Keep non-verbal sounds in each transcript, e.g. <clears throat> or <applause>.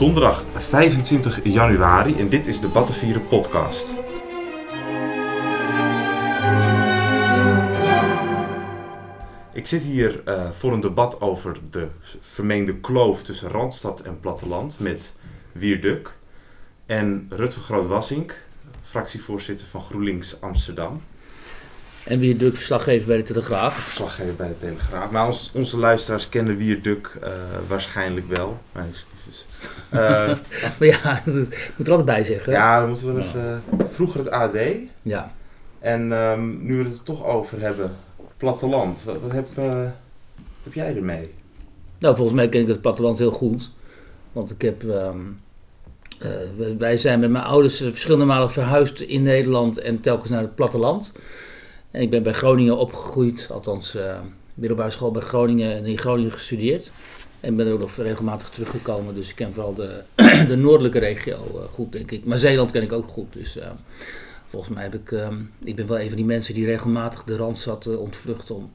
Donderdag 25 januari en dit is de Battenvieren podcast. Ik zit hier uh, voor een debat over de vermeende kloof tussen Randstad en platteland met Wier Duk en Rutte Groot-Wassink, fractievoorzitter van GroenLinks Amsterdam. En Wier Duk, verslaggever bij de Telegraaf. Verslaggever bij de Telegraaf. Maar ons, onze luisteraars kennen Wier Duk uh, waarschijnlijk wel. Mijn excuses. Maar <laughs> ja, <laughs> dat moet er altijd bij zeggen. Ja, dan moeten we wel even... Vroeger het AD. Ja. En um, nu we het er toch over hebben, platteland. Wat, wat, heb, uh, wat heb jij ermee? Nou, volgens mij ken ik het platteland heel goed. Want ik heb... Um, uh, wij zijn met mijn ouders verschillende malen verhuisd in Nederland en telkens naar het platteland. En ik ben bij Groningen opgegroeid, althans uh, middelbare school bij Groningen en in Groningen gestudeerd. En ben er ook nog regelmatig teruggekomen, dus ik ken vooral de, <clears throat> de noordelijke regio uh, goed, denk ik. Maar Zeeland ken ik ook goed, dus uh, volgens mij heb ik, ik ben wel een van die mensen die regelmatig de Randstad uh, ontvlucht om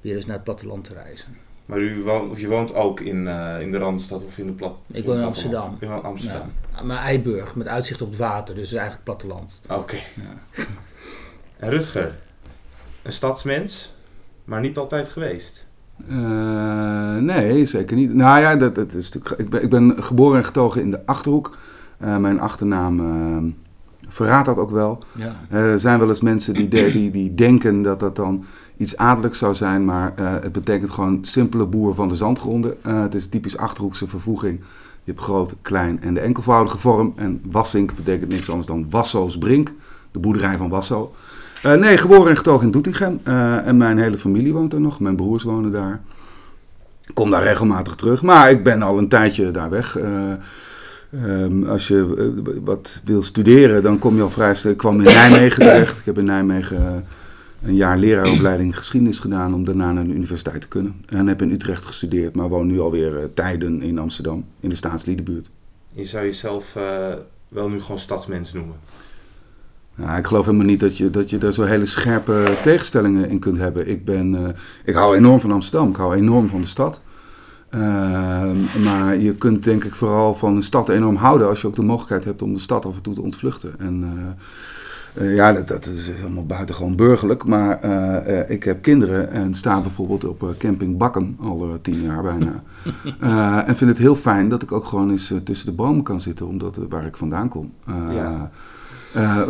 weer eens naar het platteland te reizen. Maar u woont, of je woont ook in, in de Randstad of in de plat? Ik woon in Amsterdam. In Amsterdam. Ja, maar Eiburg, met uitzicht op het water, dus eigenlijk platteland. Oké. Okay. Ja. <laughs> En Rutger, een stadsmens, maar niet altijd geweest. Uh, nee, zeker niet. Nou ja, dat, dat is natuurlijk, ik, ben, ik ben geboren en getogen in de Achterhoek. Uh, mijn achternaam uh, verraadt dat ook wel. Ja. Er zijn wel eens mensen die, de, die, die denken dat dat dan iets adellijks zou zijn, maar het betekent gewoon simpele boer van de zandgronden. het is typisch Achterhoekse vervoeging. Je hebt groot, klein en de enkelvoudige vorm. En Wassink betekent niks anders dan Wasso's Brink, de boerderij van Wasso. Uh, nee, geboren en getogen in Doetinchem. Uh, en mijn hele familie woont er nog. Mijn broers wonen daar. Ik kom daar regelmatig terug. Maar ik ben al een tijdje daar weg. Uh, um, als je wat wil studeren, dan kom je al vrij. Ik kwam in Nijmegen terecht. Ik heb in Nijmegen een jaar leraaropleiding geschiedenis gedaan om daarna naar de universiteit te kunnen. En heb in Utrecht gestudeerd, maar woon nu alweer tijden in Amsterdam, in de staatsliedenbuurt. Je zou jezelf wel nu gewoon stadsmens noemen? Nou, ik geloof helemaal niet dat je, dat je daar zo hele scherpe tegenstellingen in kunt hebben. Ik, ben, uh, ik hou enorm van Amsterdam, ik hou enorm van de stad. Uh, maar je kunt denk ik vooral van een stad enorm houden als je ook de mogelijkheid hebt om de stad af en toe te ontvluchten. En uh, ja, dat, dat, is helemaal buitengewoon burgerlijk. Maar ik heb kinderen en sta bijvoorbeeld op camping Bakken al tien jaar bijna. <laughs> en vind het heel fijn dat ik ook gewoon eens tussen de bomen kan zitten, omdat waar ik vandaan kom. Ja. Uh,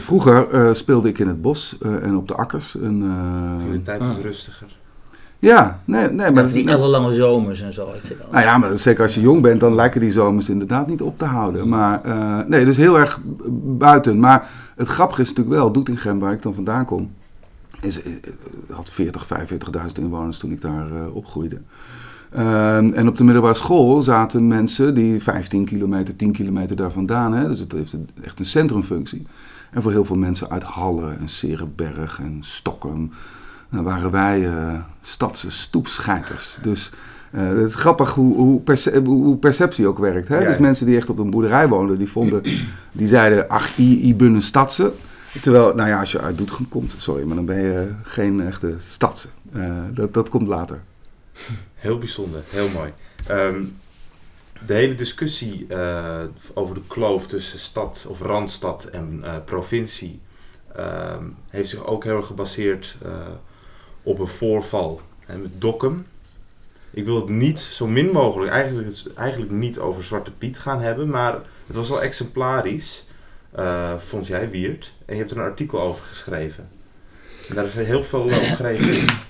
vroeger uh, speelde ik in het bos uh, en op de akkers. En, de tijd is ah. rustiger. Ja, nee, nee maar... Die hele lange zomers en zo. Nou ja, maar zeker als je jong bent, dan lijken die zomers inderdaad niet op te houden. Maar nee, dus heel erg buiten. Maar het grappige is natuurlijk wel, Doetinchem, waar ik dan vandaan kom, is, had 40, 45.000 inwoners toen ik daar opgroeide. Uh, en op de middelbare school zaten mensen die 15 kilometer, 10 kilometer daar vandaan. Hè, dus het heeft echt een centrumfunctie. En voor heel veel mensen uit Halle en Serenberg en Stockholm. Dan waren wij uh, stadse stoepscheiters. Dus uh, het is grappig hoe, hoe, perce hoe perceptie ook werkt. Hè? Ja, dus mensen die echt op een boerderij woonden, die, vonden, die zeiden, ach, i, i een stadse. Terwijl, nou ja, als je uit Doetinchem komt, sorry, maar dan ben je geen echte stadse. Uh, dat, dat komt later. Heel bijzonder, heel mooi. Um, de hele discussie uh, over de kloof tussen stad of randstad en uh, provincie uh, heeft zich ook heel erg gebaseerd uh, op een voorval hè, met Dokkum. Ik wil het niet zo min mogelijk, eigenlijk, eigenlijk niet over Zwarte Piet gaan hebben, maar het was wel exemplarisch, vond jij, Wiert. En je hebt er een artikel over geschreven. En daar is heel veel over gereageerd.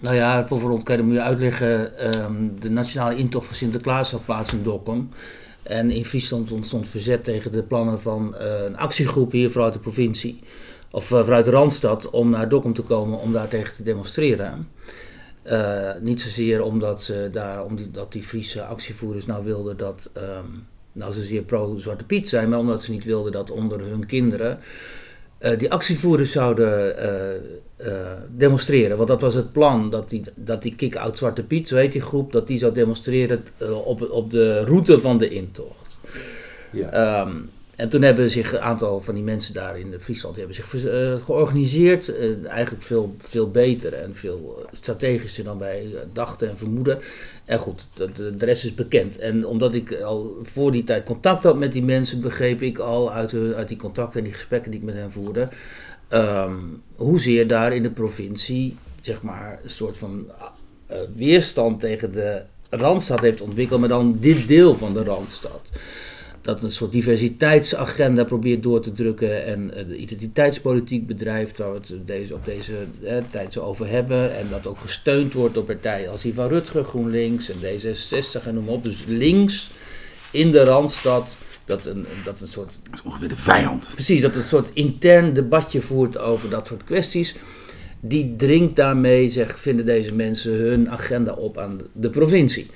Nou ja, voor vooral moet je uitleggen. Um, de nationale intocht van Sinterklaas had plaats in Dokkum. En in Friesland ontstond verzet tegen de plannen van uh, een actiegroep hier vanuit de provincie. Of uh, vanuit de Randstad om naar Dokkum te komen om daar tegen te demonstreren. Uh, niet zozeer omdat, ze daar, om die, Friese actievoerders nou wilden dat. Um, nou, ze zeer pro-Zwarte Piet zijn, maar omdat ze niet wilden dat onder hun kinderen uh, die actievoerders zouden uh, uh, demonstreren. Want dat was het plan, dat die, dat die Kick-Out Zwarte Piet, zo heet die groep, dat die zou demonstreren op, op de route van de intocht. Ja. Um, en toen hebben zich een aantal van die mensen daar in Friesland hebben zich uh, georganiseerd. Uh, eigenlijk veel, veel beter en veel strategischer dan wij dachten en vermoeden. En goed, de, rest is bekend. En omdat ik al voor die tijd contact had met die mensen, begreep ik al uit, uit die contacten en die gesprekken die ik met hen voerde. Um, hoezeer daar in de provincie, zeg maar, een soort van weerstand tegen de Randstad heeft ontwikkeld, maar dan dit deel van de Randstad dat een soort diversiteitsagenda probeert door te drukken en de identiteitspolitiek bedrijft, waar we het deze, op deze hè, tijd zo over hebben. En dat ook gesteund wordt door partijen als die van Rutger, GroenLinks en D66 en noem maar op. Dus links in de Randstad. Dat een, dat een soort. Dat is ongeveer de vijand. Precies, dat een soort intern debatje voert over dat soort kwesties. Die dringt daarmee, zeg, vinden deze mensen hun agenda op aan de provincie.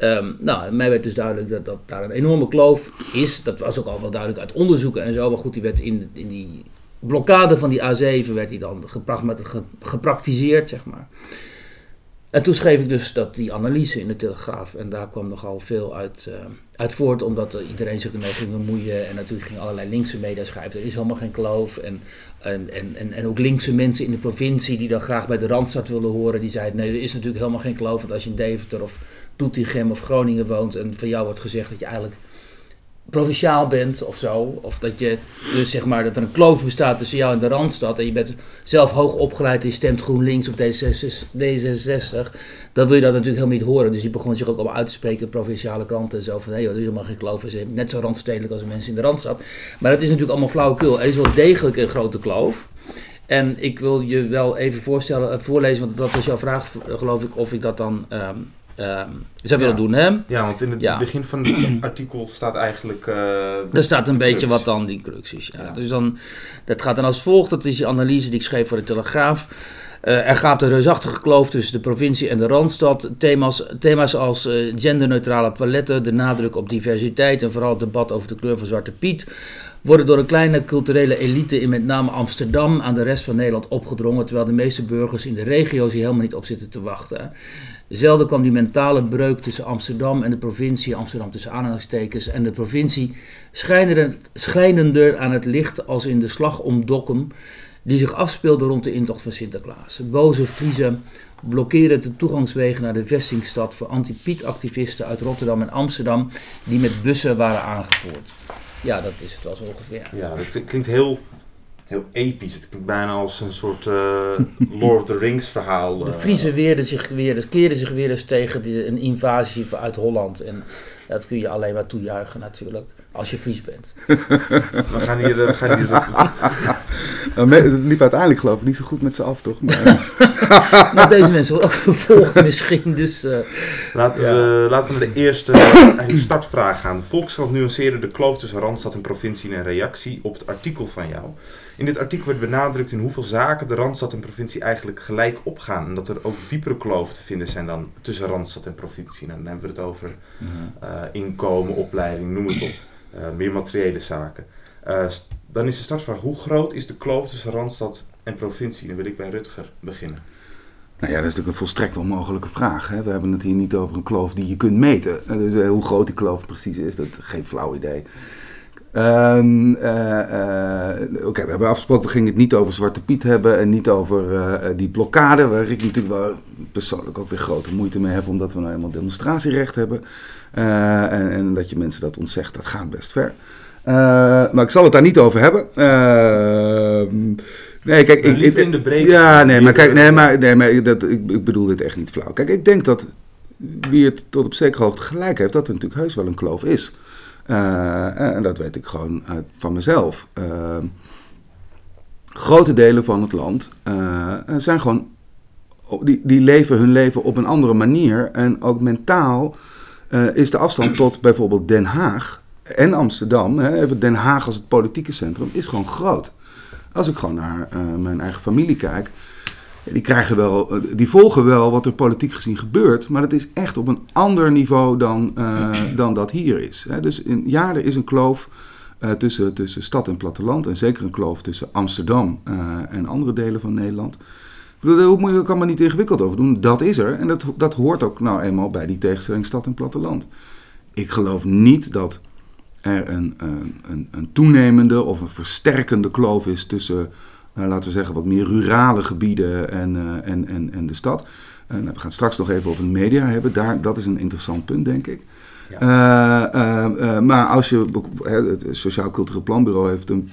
Um, nou, mij werd dus duidelijk dat, dat daar een enorme kloof is. Dat was ook al wel duidelijk uit onderzoeken en zo. Maar goed, die werd in, in die blokkade van die A7 werd die dan gepraktiseerd, zeg maar. En toen schreef ik dus dat die analyse in de Telegraaf. En daar kwam nogal veel uit, uh, uit voort, omdat iedereen zich ermee ging bemoeien. En natuurlijk gingen allerlei linkse media schrijven. Er is helemaal geen kloof. En, en, en, ook linkse mensen in de provincie die dan graag bij de Randstad wilden horen. Die zeiden, nee, er is natuurlijk helemaal geen kloof. Want als je in Deventer of Doetinchem of Groningen woont en van jou wordt gezegd dat je eigenlijk provinciaal bent of zo. Of dat je dus zeg maar dat er een kloof bestaat tussen jou en de Randstad. En je bent zelf hoog opgeleid en je stemt GroenLinks of D66. Dan wil je dat natuurlijk helemaal niet horen. Dus die begon zich ook allemaal uit te spreken in provinciale kranten en zo. Van hey, er is helemaal geen kloof. Ze zijn net zo randstedelijk als de mensen in de Randstad. Maar dat is natuurlijk allemaal flauwekul. Er is wel degelijk een grote kloof. En ik wil je wel even voorstellen, uh, voorlezen, want dat was jouw vraag, geloof ik, of ik dat dan um, Um, zij willen doen, hè? Ja, want in het begin van het <clears throat> artikel staat eigenlijk... Uh, er staat een beetje wat dan, die cruxes. Ja. Dus dan, dat gaat dan als volgt, dat is die analyse die ik schreef voor de Telegraaf. Uh, er gaat een reusachtige kloof tussen de provincie en de Randstad. Thema's, thema's als uh, genderneutrale toiletten, de nadruk op diversiteit en vooral het debat over de kleur van Zwarte Piet worden door een kleine culturele elite in met name Amsterdam aan de rest van Nederland opgedrongen, terwijl de meeste burgers in de regio's hier helemaal niet op zitten te wachten. Zelden kwam die mentale breuk tussen Amsterdam en de provincie, Amsterdam tussen aanhalingstekens, en de provincie schrijnender aan het licht als in de slag om Dokkum, die zich afspeelde rond de intocht van Sinterklaas. Boze Friese blokkeren de toegangswegen naar de vestingstad voor anti-Piet-activisten uit Rotterdam en Amsterdam, die met bussen waren aangevoerd. Ja, dat is het wel zo ongeveer. Ja, dat klinkt heel heel episch. Het klinkt bijna als een soort uh, Lord of the Rings verhaal. De Friese weerden zich weer, keerden zich weer eens tegen die, een invasie uit Holland. En dat kun je alleen maar toejuichen natuurlijk, als je Fries bent. <laughs> we gaan hier... We gaan hier <laughs> nou, het liep uiteindelijk geloof ik niet zo goed met ze af, toch? Maar... <laughs> nou, deze mensen worden ook vervolgd misschien, dus... Uh, laten, we, laten we naar de eerste startvraag gaan. Volkskrant nuanceerde de kloof tussen Randstad en provincie in een reactie op het artikel van jou. In dit artikel werd benadrukt in hoeveel zaken de Randstad en provincie eigenlijk gelijk opgaan. En dat er ook diepere kloven te vinden zijn dan tussen Randstad en provincie. Nou, dan hebben we het over mhm. eh, inkomen, opleiding, noem het op. Uh, meer materiële zaken. Uh, dan is de startvraag, hoe groot is de kloof tussen Randstad en provincie? Dan wil ik bij Rutger beginnen. Nou ja, dat is natuurlijk een volstrekt onmogelijke vraag. Hè? We hebben het hier niet over een kloof die je kunt meten. Dus hoe groot die kloof precies is, dat geen flauw idee. Um, Oké, we hebben afgesproken, we gingen het niet over Zwarte Piet hebben en niet over uh, die blokkade, waar ik natuurlijk wel persoonlijk ook weer grote moeite mee heb, omdat we nou eenmaal demonstratierecht hebben. En, en, dat je mensen dat ontzegt, dat gaat best ver. maar ik zal het daar niet over hebben. Ehm, nee, kijk, ik, ik, in de breedte. Ja, nee, maar kijk, nee, maar, nee, maar dat, ik, ik bedoel dit echt niet flauw. Kijk, ik denk dat wie het tot op zekere hoogte gelijk heeft, dat er natuurlijk heus wel een kloof is. Uh, en dat weet ik gewoon uit, van mezelf. Uh, grote delen van het land zijn gewoon. Die, die leven hun leven op een andere manier. En ook mentaal is de afstand tot bijvoorbeeld Den Haag en Amsterdam, hè, Den Haag als het politieke centrum, is gewoon groot. Als ik gewoon naar mijn eigen familie kijk, die, krijgen wel, eh, die volgen wel wat er politiek gezien gebeurt, maar het is echt op een ander niveau dan, uh, <clears throat> dan dat hier is. Hè. Dus in, ja, er is een kloof uh, tussen, tussen stad en platteland en zeker een kloof tussen Amsterdam uh, en andere delen van Nederland. Ik bedoel, daar moet je ook allemaal niet ingewikkeld over doen. Dat is er en dat, dat hoort ook nou eenmaal bij die tegenstelling stad en platteland. Ik geloof niet dat er een, een, een, toenemende of een versterkende kloof is tussen, laten we zeggen, wat meer rurale gebieden en, uh, en, en, en de stad. Uh, we gaan straks nog even over de media hebben. Daar, dat is een interessant punt, denk ik. Ja. maar als je, het Sociaal Cultureel Planbureau heeft een,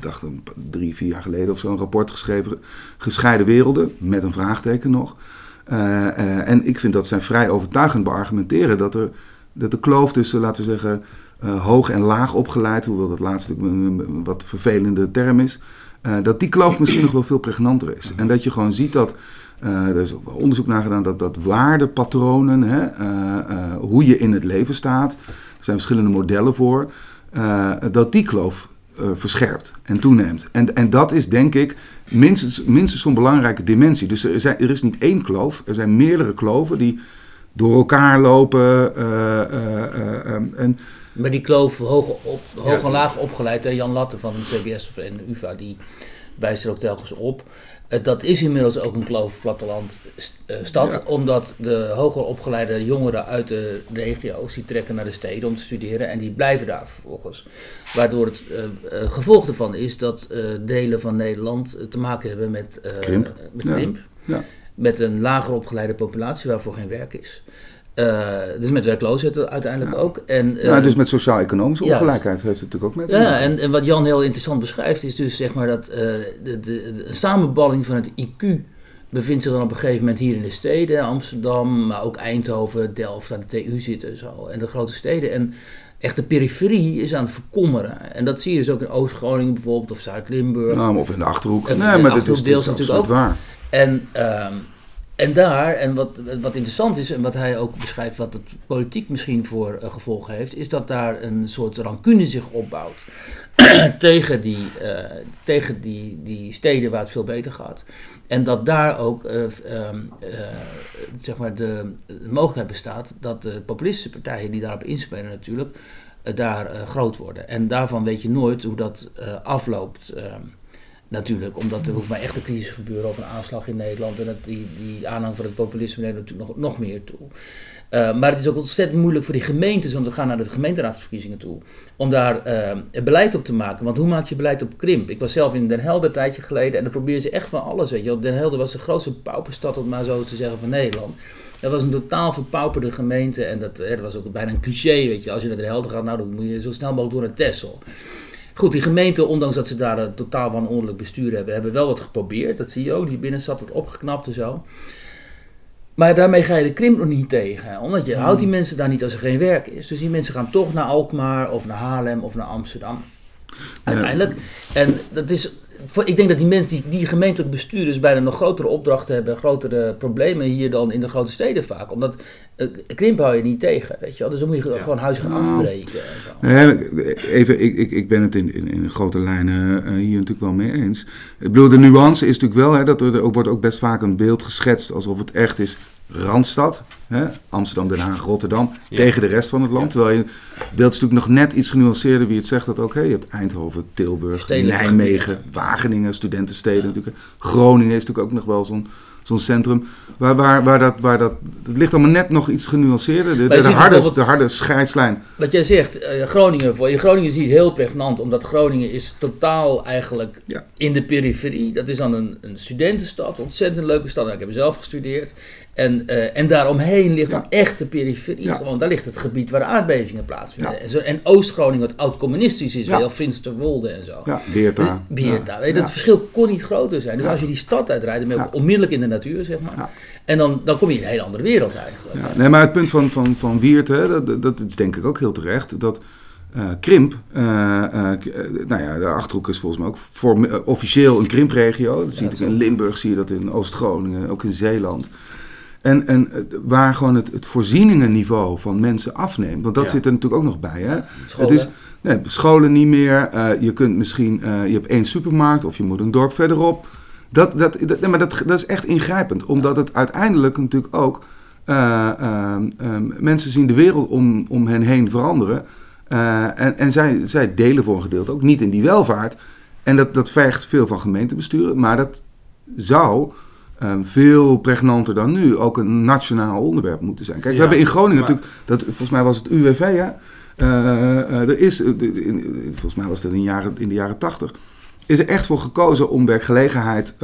dacht een drie, vier jaar geleden of zo, een rapport geschreven, gescheiden werelden, met een vraagteken nog. en ik vind dat zij vrij overtuigend beargumenteren dat, er, dat de kloof tussen, laten we zeggen, hoog en laag opgeleid, hoewel dat laatste een wat vervelende term is, uh, dat die kloof misschien nog wel veel pregnanter is. En dat je gewoon ziet dat, uh, er is ook onderzoek naar gedaan, dat, dat waardepatronen, hè, hoe je in het leven staat, er zijn verschillende modellen voor, dat die kloof verscherpt en toeneemt. En, en dat is denk ik minstens, minstens zo'n belangrijke dimensie. Dus er, er is niet één kloof, er zijn meerdere kloven die door elkaar lopen. en maar die kloof hoog, op, hoog en laag opgeleid, hè, Jan Latte van de CBS en de UvA, die wijst er ook telkens op. Uh, dat is inmiddels ook een kloof platteland uh, stad, omdat de hoger opgeleide jongeren uit de regio's, die trekken naar de steden om te studeren en die blijven daar vervolgens. Waardoor het uh, gevolg ervan is dat delen van Nederland te maken hebben met krimp. Met, krimp. Ja. met een lager opgeleide populatie waarvoor geen werk is. Uh, dus met werkloosheid uiteindelijk ook. En, uh, ja, dus met sociaal-economische ongelijkheid heeft het natuurlijk ook met. Ja, en, en wat Jan heel interessant beschrijft is dus zeg maar dat uh, de, de, de, samenballing van het IQ bevindt zich dan op een gegeven moment hier in de steden, Amsterdam, maar ook Eindhoven, Delft, aan de TU zitten en zo, en de grote steden. En echt de periferie is aan het verkommeren. En dat zie je dus ook in Oost-Groningen bijvoorbeeld, of Zuid-Limburg. Nou, of in de Achterhoek. Nee, maar dit is, deels natuurlijk ook. waar. En... En daar, en wat, wat interessant is en wat hij ook beschrijft, wat het politiek misschien voor uh, gevolgen heeft, is dat daar een soort rancune zich opbouwt <clears throat> tegen, die, uh, tegen die, die steden waar het veel beter gaat. En dat daar ook uh, zeg maar de, de, mogelijkheid bestaat dat de populistische partijen die daarop inspelen natuurlijk, daar groot worden. En daarvan weet je nooit hoe dat afloopt. Natuurlijk, omdat er hoeft maar echt een crisis gebeuren of een aanslag in Nederland. En dat die, die aanhang van het populisme neemt natuurlijk nog, nog meer toe. Uh, maar het is ook ontzettend moeilijk voor die gemeentes, want we gaan naar de gemeenteraadsverkiezingen toe, om daar uh, beleid op te maken. Want hoe maak je beleid op krimp? Ik was zelf in Den Helder een tijdje geleden en dan probeerden ze echt van alles. Weet je. Den Helder was de grootste pauperstad, om maar zo te zeggen, van Nederland. Dat was een totaal verpauperde gemeente en dat, hè, dat was ook bijna een cliché, weet je. Als je naar Den Helder gaat, nou dan moet je zo snel mogelijk door naar Texel. Goed, die gemeente, ondanks dat ze daar een totaal wanordelijk bestuur hebben, hebben wel wat geprobeerd. Dat zie je ook. Die binnenstad wordt opgeknapt en zo. Maar daarmee ga je de krimp nog niet tegen. Omdat je houdt die hmm. mensen daar niet als er geen werk is. Dus die mensen gaan toch naar Alkmaar of naar Haarlem of naar Amsterdam. Uiteindelijk. En dat is ik denk dat die mensen, die, die gemeentelijke bestuurders bijna nog grotere opdrachten hebben, grotere problemen hier dan in de grote steden vaak. Omdat uh, krimp hou je niet tegen, weet je wel. Dus dan moet je gewoon huizen gaan nou, afbreken. even, ik, ik, ik ben het in, in, in grote lijnen uh, hier natuurlijk wel mee eens. Ik bedoel, de nuance is natuurlijk wel, hè, dat er, er wordt ook best vaak een beeld geschetst alsof het echt is Randstad, hè? Amsterdam, Den Haag, Rotterdam, tegen de rest van het land. Terwijl je beeld is natuurlijk nog net iets genuanceerder wie het zegt dat ook. Hè? Je hebt Eindhoven, Tilburg, Nijmegen, Wageningen, studentensteden natuurlijk. Groningen is natuurlijk ook nog wel zo'n zo'n centrum. Waar, waar, waar, dat, waar dat. Het ligt allemaal net nog iets genuanceerder. De, de, harde, de harde scheidslijn. Wat jij zegt, uh, Groningen. Voor je Groningen zie je heel pregnant, omdat Groningen is totaal eigenlijk in de periferie. Dat is dan een, een studentenstad, ontzettend leuke stad. Ik heb zelf gestudeerd. En, uh, en daaromheen ligt een echte periferie. Gewoon, daar ligt het gebied waar aardbevingen plaatsvinden. En, zo, en Oost-Groningen, wat oud-communistisch is, ja. wel Finsterwolde en zo. Ja, Beerta. Beerta. Weet, dat verschil kon niet groter zijn. Dus als je die stad uitrijdt, dan ben je onmiddellijk in de natuur, zeg maar. En dan, dan kom je in een hele andere wereld eigenlijk. Nee, maar het punt van, van, van Wiert, hè, dat, dat is denk ik ook heel terecht. Dat uh, krimp, uh, uh, nou ja, de Achterhoek is volgens mij ook voor, officieel een krimpregio. Dat zie je in Limburg, zie je dat in Oost-Groningen, ook in Zeeland. En, en waar gewoon het, het voorzieningenniveau van mensen afneemt. Want dat zit er natuurlijk ook nog bij. Hè? Scholen. Het is, nee, scholen niet meer. Uh, je kunt misschien, uh, je hebt één supermarkt of je moet een dorp verderop. Dat, dat, dat, nee, maar dat, dat is echt ingrijpend. Omdat het uiteindelijk natuurlijk ook... Uh, mensen zien de wereld om, om hen heen veranderen. en en zij, zij delen voor een gedeelte ook niet in die welvaart. En dat, dat vergt veel van gemeentebesturen. Maar dat zou Um, veel pregnanter dan nu ook een nationaal onderwerp moeten zijn. Kijk, we hebben in Groningen natuurlijk, dat, volgens mij was het UWV, hè? Eh, eh, er is, eh, in- volgens mij was dat in de jaren, in de jaren 80, is er echt voor gekozen om werkgelegenheid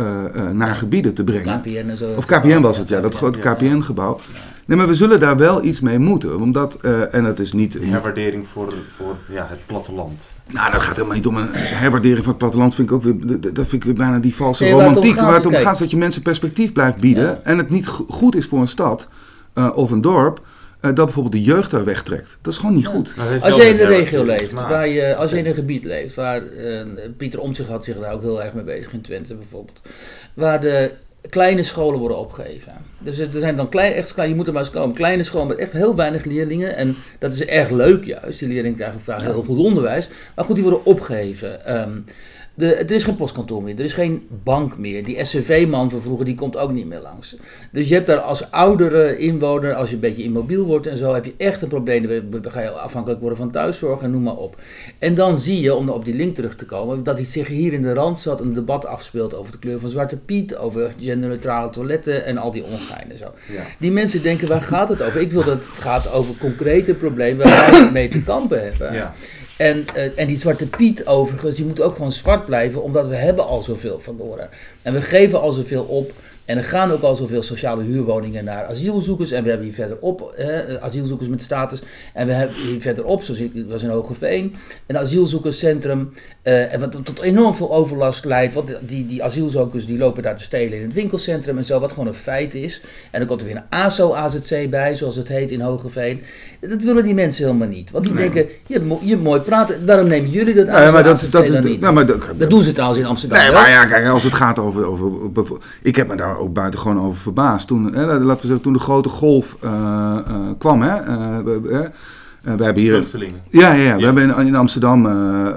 naar gebieden te brengen. KPN en zo. Of KPN was het, ja, dat grote Ja. KPN-gebouw. Nee, maar we zullen daar wel iets mee moeten. Omdat, eh, en dat is niet... Een herwaardering voor, voor ja, het platteland. Nou, dat gaat helemaal niet om een herwaardering van het platteland. Vind ik ook weer, dat vind ik weer bijna die valse Nee, romantiek. gaat Waar het om gaat is dat je mensen perspectief blijft bieden. Ja. En het niet go- goed is voor een stad eh, of een dorp. eh, dat bijvoorbeeld de jeugd daar wegtrekt. Dat is gewoon niet Ja. goed. Heeft Als je in de regio leeft, waar je, als je in een gebied leeft, waar eh, Pieter Omtzigt had zich daar ook heel erg mee bezig in Twente bijvoorbeeld, waar de kleine scholen worden opgegeven. Dus er zijn dan klein, echt klein, je moet er maar eens komen, kleine scholen met echt heel weinig leerlingen en dat is erg leuk juist. Die leerlingen krijgen vaak heel goed onderwijs, maar goed, die worden opgegeven. Ehm, de, er is geen postkantoor meer, er is geen bank meer. Die SCV-man van vroeger, die komt ook niet meer langs. Dus je hebt daar als oudere inwoner, als je een beetje immobiel wordt en zo, heb je echt een probleem. Dan ga je afhankelijk worden van thuiszorg en noem maar op. En dan zie je, om op die link terug te komen, dat hij zich hier in de Randstad een debat afspeelt over de kleur van Zwarte Piet, over genderneutrale toiletten en al die ongein en zo. Ja. Die mensen denken, waar gaat het over? Ik wil dat het gaat over concrete problemen waar wij mee te kampen hebben. Ja. En, eh, en die Zwarte Piet overigens, die moet ook gewoon zwart blijven, omdat we hebben al zoveel verloren. En we geven al zoveel op. En er gaan ook al zoveel sociale huurwoningen naar asielzoekers. En we hebben hier verderop eh, asielzoekers met status. En we hebben hier verderop, zoals ik was in Hogeveen, een asielzoekerscentrum. eh, en wat tot enorm veel overlast leidt. Want die, die asielzoekers die lopen daar te stelen in het winkelcentrum en zo. Wat gewoon een feit is. En dan komt er weer een ASO-AZC bij, zoals het heet in Hogeveen. Dat willen die mensen helemaal niet. Want die Nee. denken, je, hebt je hebt mooi praten. Waarom nemen jullie dat aan? Nee, maar dat, AZC dat, dan dat, niet? nou, maar dat, Dat doen ze trouwens in Amsterdam. Nee, maar ja, kijk, als het gaat over... over bevo- ik heb me daar ook buitengewoon over verbaasd. Toen, hè, laten we zeggen, toen de grote golf eh, eh, kwam, hè. eh, we, hebben hier... Ja, ja, ja. we Ja. hebben in, in Amsterdam eh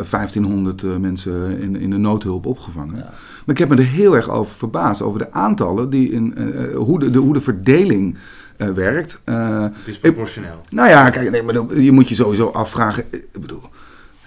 1500 eh, mensen in, in de noodhulp opgevangen. Ja. Maar ik heb me er heel erg over verbaasd, over de aantallen, die in, hoe, de, de, hoe de verdeling werkt. Het is proportioneel. nou ja, kijk, nee, maar je moet je sowieso afvragen. Ik bedoel,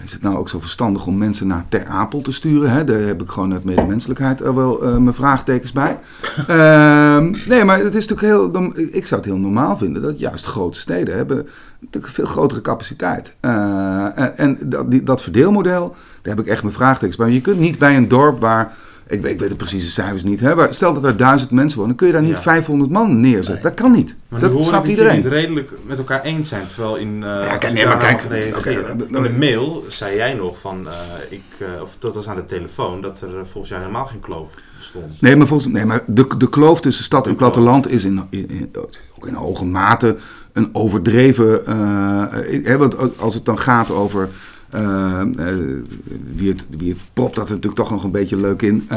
is het nou ook zo verstandig om mensen naar Ter Apel te sturen? Hè? Daar heb ik gewoon uit medemenselijkheid er wel eh, mijn vraagtekens bij. <laughs> Ehm, nee, maar het is natuurlijk heel. Ik zou het heel normaal vinden dat juist grote steden hebben natuurlijk veel grotere capaciteit. En en dat, die, dat verdeelmodel, daar heb ik echt mijn vraagtekens bij. Je kunt niet bij een dorp waar. Ik weet, ik weet de precieze cijfers niet. Hè, maar stel dat er duizend mensen wonen, dan kun je daar niet Ja. 500 man neerzetten. Nee. Dat kan niet. Maar dat snapt iedereen. het redelijk met elkaar eens zijn. Terwijl in, uh, Ja, kijk, nee, maar kijk, oké, in de mail zei jij nog van, eh, ik, eh, of dat was aan de telefoon, dat er eh, volgens jou helemaal geen kloof bestond. Nee, maar, volgens, nee, maar de, de kloof tussen stad en kloof. platteland is in, in, in- ook in hoge mate een overdreven. eh, eh, hè, want als het dan gaat over. Eh, eh, wie, het, wie dat er natuurlijk toch nog een beetje leuk in.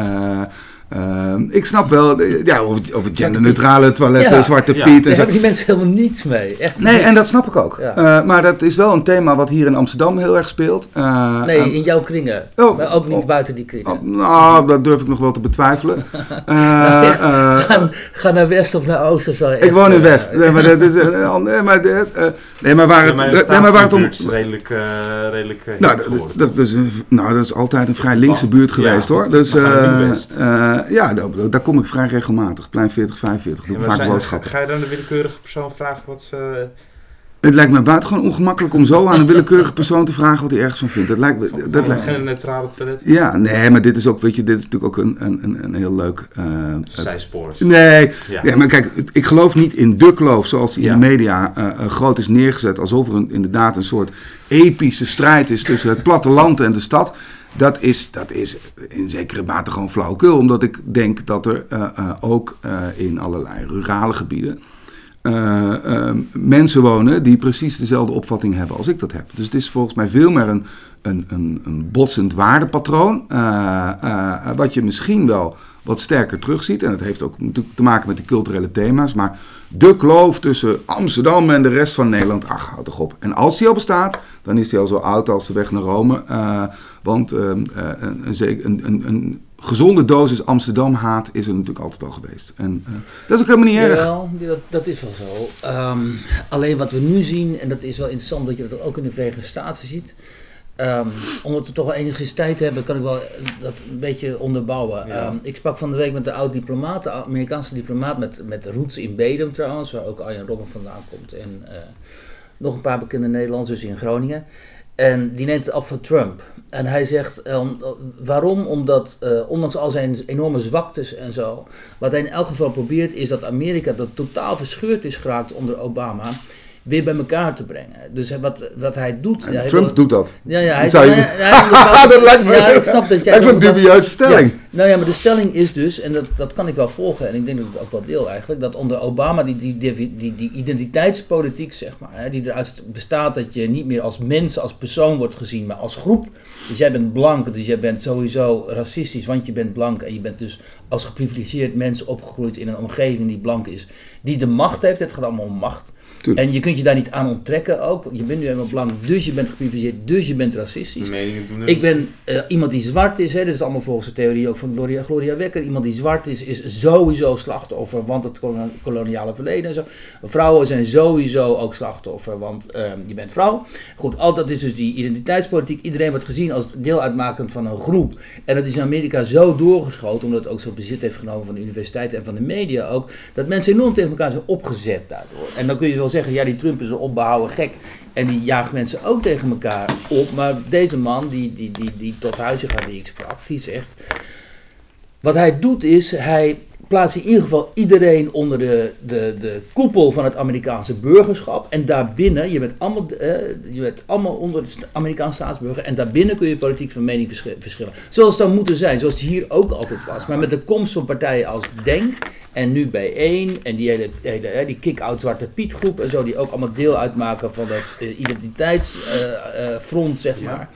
Eh, eh, ik snap wel, eh, ja, over, over genderneutrale toiletten, Ja. Zwarte Ja. Piet en Daar zo. hebben die mensen helemaal niets mee. Echt Nee, niets. en dat snap ik ook. Ja. Eh, maar dat is wel een thema wat hier in Amsterdam heel erg speelt. Eh, Nee, in jouw kringen. Oh, maar ook niet oh. buiten die kringen. oh, nou, dat durf ik nog wel te betwijfelen. <laughs> Eh, Echt? eh, ga, ga naar West of naar Oost of zo. Ik woon in West. Nee, maar dat is nee, maar, eh, nee, maar waar het, maar nee, maar waar het om. is redelijk, eh redelijk Nou, dat, dat, dat is, nou, dat is altijd een vrij linkse buurt Ja, geweest hoor. Dus eh, eh, ja, daar, daar kom ik vrij regelmatig. Plein 40, 45. Doe ik vaak zijn- boodschappen. Ga je dan de willekeurige persoon vragen wat ze... Het lijkt me buitengewoon ongemakkelijk om zo aan een willekeurige persoon te vragen wat hij ergens van vindt. Dat lijkt me. Dat lijkt, geen neutrale toilet? ja, nee, maar dit is ook, weet je, dit is natuurlijk ook een, een, een, een heel leuk. eh, Zijspoor. Nee, Ja. Ja, maar kijk, ik geloof niet in de kloof zoals die in de media eh, eh, groot is neergezet. Alsof er een, inderdaad een soort epische strijd is tussen het platteland en de stad. Dat is, dat is in zekere mate gewoon flauwekul. Omdat ik denk dat er eh, eh, ook eh, in allerlei rurale gebieden eh, eh, mensen wonen die precies dezelfde opvatting hebben als ik dat heb. Dus het is volgens mij veel meer een, een, een, een botsend waardepatroon. wat je misschien wel wat sterker terugziet. En dat heeft ook natuurlijk te maken met de culturele thema's. Maar de kloof tussen Amsterdam en de rest van Nederland, ach, houd toch op. En als die al bestaat, dan is die al zo oud als de weg naar Rome. eh, want eh, eh, een, een, een, een, gezonde dosis Amsterdam-haat is er natuurlijk altijd al geweest. En eh, dat is ook helemaal niet erg. Dat, dat is wel zo. Ehm, alleen wat we nu zien, en dat is wel interessant dat je dat ook in de Verenigde Staten ziet. Ehm, omdat we toch wel enigszins tijd hebben, kan ik wel dat een beetje onderbouwen. Ja. Ehm, ik sprak van de week met de oud-diplomaat, Amerikaanse diplomaat met, met roots in Bedum trouwens, waar ook Arjen Robben vandaan komt. En, eh, nog een paar bekende Nederlanders in Groningen. En die neemt het af van Trump. En hij zegt, eh, waarom? Omdat, uh, ondanks al zijn enorme zwaktes en zo, wat hij in elk geval probeert, is dat Amerika, dat totaal verscheurd is geraakt onder Obama, weer bij elkaar te brengen. Dus wat, wat hij doet... Ja, Trump doet dat. Ja, ja, hij, Zou je- hij- hij- <laughs> dat lijkt me, ja, ik snap dat jij... lijkt me een dubieuze stelling. Nou ja, maar de stelling is dus, en dat, dat kan ik wel volgen, en ik denk dat ik het ook wel deel eigenlijk, dat onder Obama die, die, die, die, identiteitspolitiek, zeg maar, hè, die eruit bestaat dat je niet meer als mens, als persoon wordt gezien, maar als groep. Dus jij bent blank, dus jij bent sowieso racistisch, want je bent blank en je bent dus als geprivilegeerd mens opgegroeid in een omgeving die blank is, die de macht heeft. Het gaat allemaal om macht. Tuurlijk. En je kunt je daar niet aan onttrekken ook. Je bent nu helemaal blank, dus je bent geprivilegeerd, dus je bent racistisch. meningen doen. Ik ben eh, iemand die zwart is, hè, dat is allemaal volgens de theorie ook Gloria, Gloria Wekker. Iemand die zwart is, is sowieso slachtoffer, want het kolon- koloniale verleden en zo. Vrouwen zijn sowieso ook slachtoffer, want eh, je bent vrouw. Goed, al dat is dus die identiteitspolitiek. Iedereen wordt gezien als deel uitmakend van een groep. En dat is in Amerika zo doorgeschoten, omdat het ook zo bezit heeft genomen van de universiteiten en van de media ook, dat mensen enorm tegen elkaar zijn opgezet daardoor. En dan kun je wel zeggen, ja, die Trump is een opbehouden gek. En die jaagt mensen ook tegen elkaar op. Maar deze man, die, die, die, die tot huizen gaat, die ik sprak, die zegt... Wat hij doet is, hij plaatst in ieder geval iedereen onder de, de, de koepel van het Amerikaanse burgerschap. En daarbinnen, je bent allemaal, eh, je bent allemaal onder het Amerikaanse staatsburger. En daarbinnen kun je politiek van mening verschi- verschillen. Zoals het zou moeten zijn, zoals het hier ook altijd was. Maar met de komst van partijen als Denk en nu bijeen. En die hele, hele hè, die kick-out Zwarte Piet groep en zo, die ook allemaal deel uitmaken van dat eh, identiteitsfront, zeg Ja.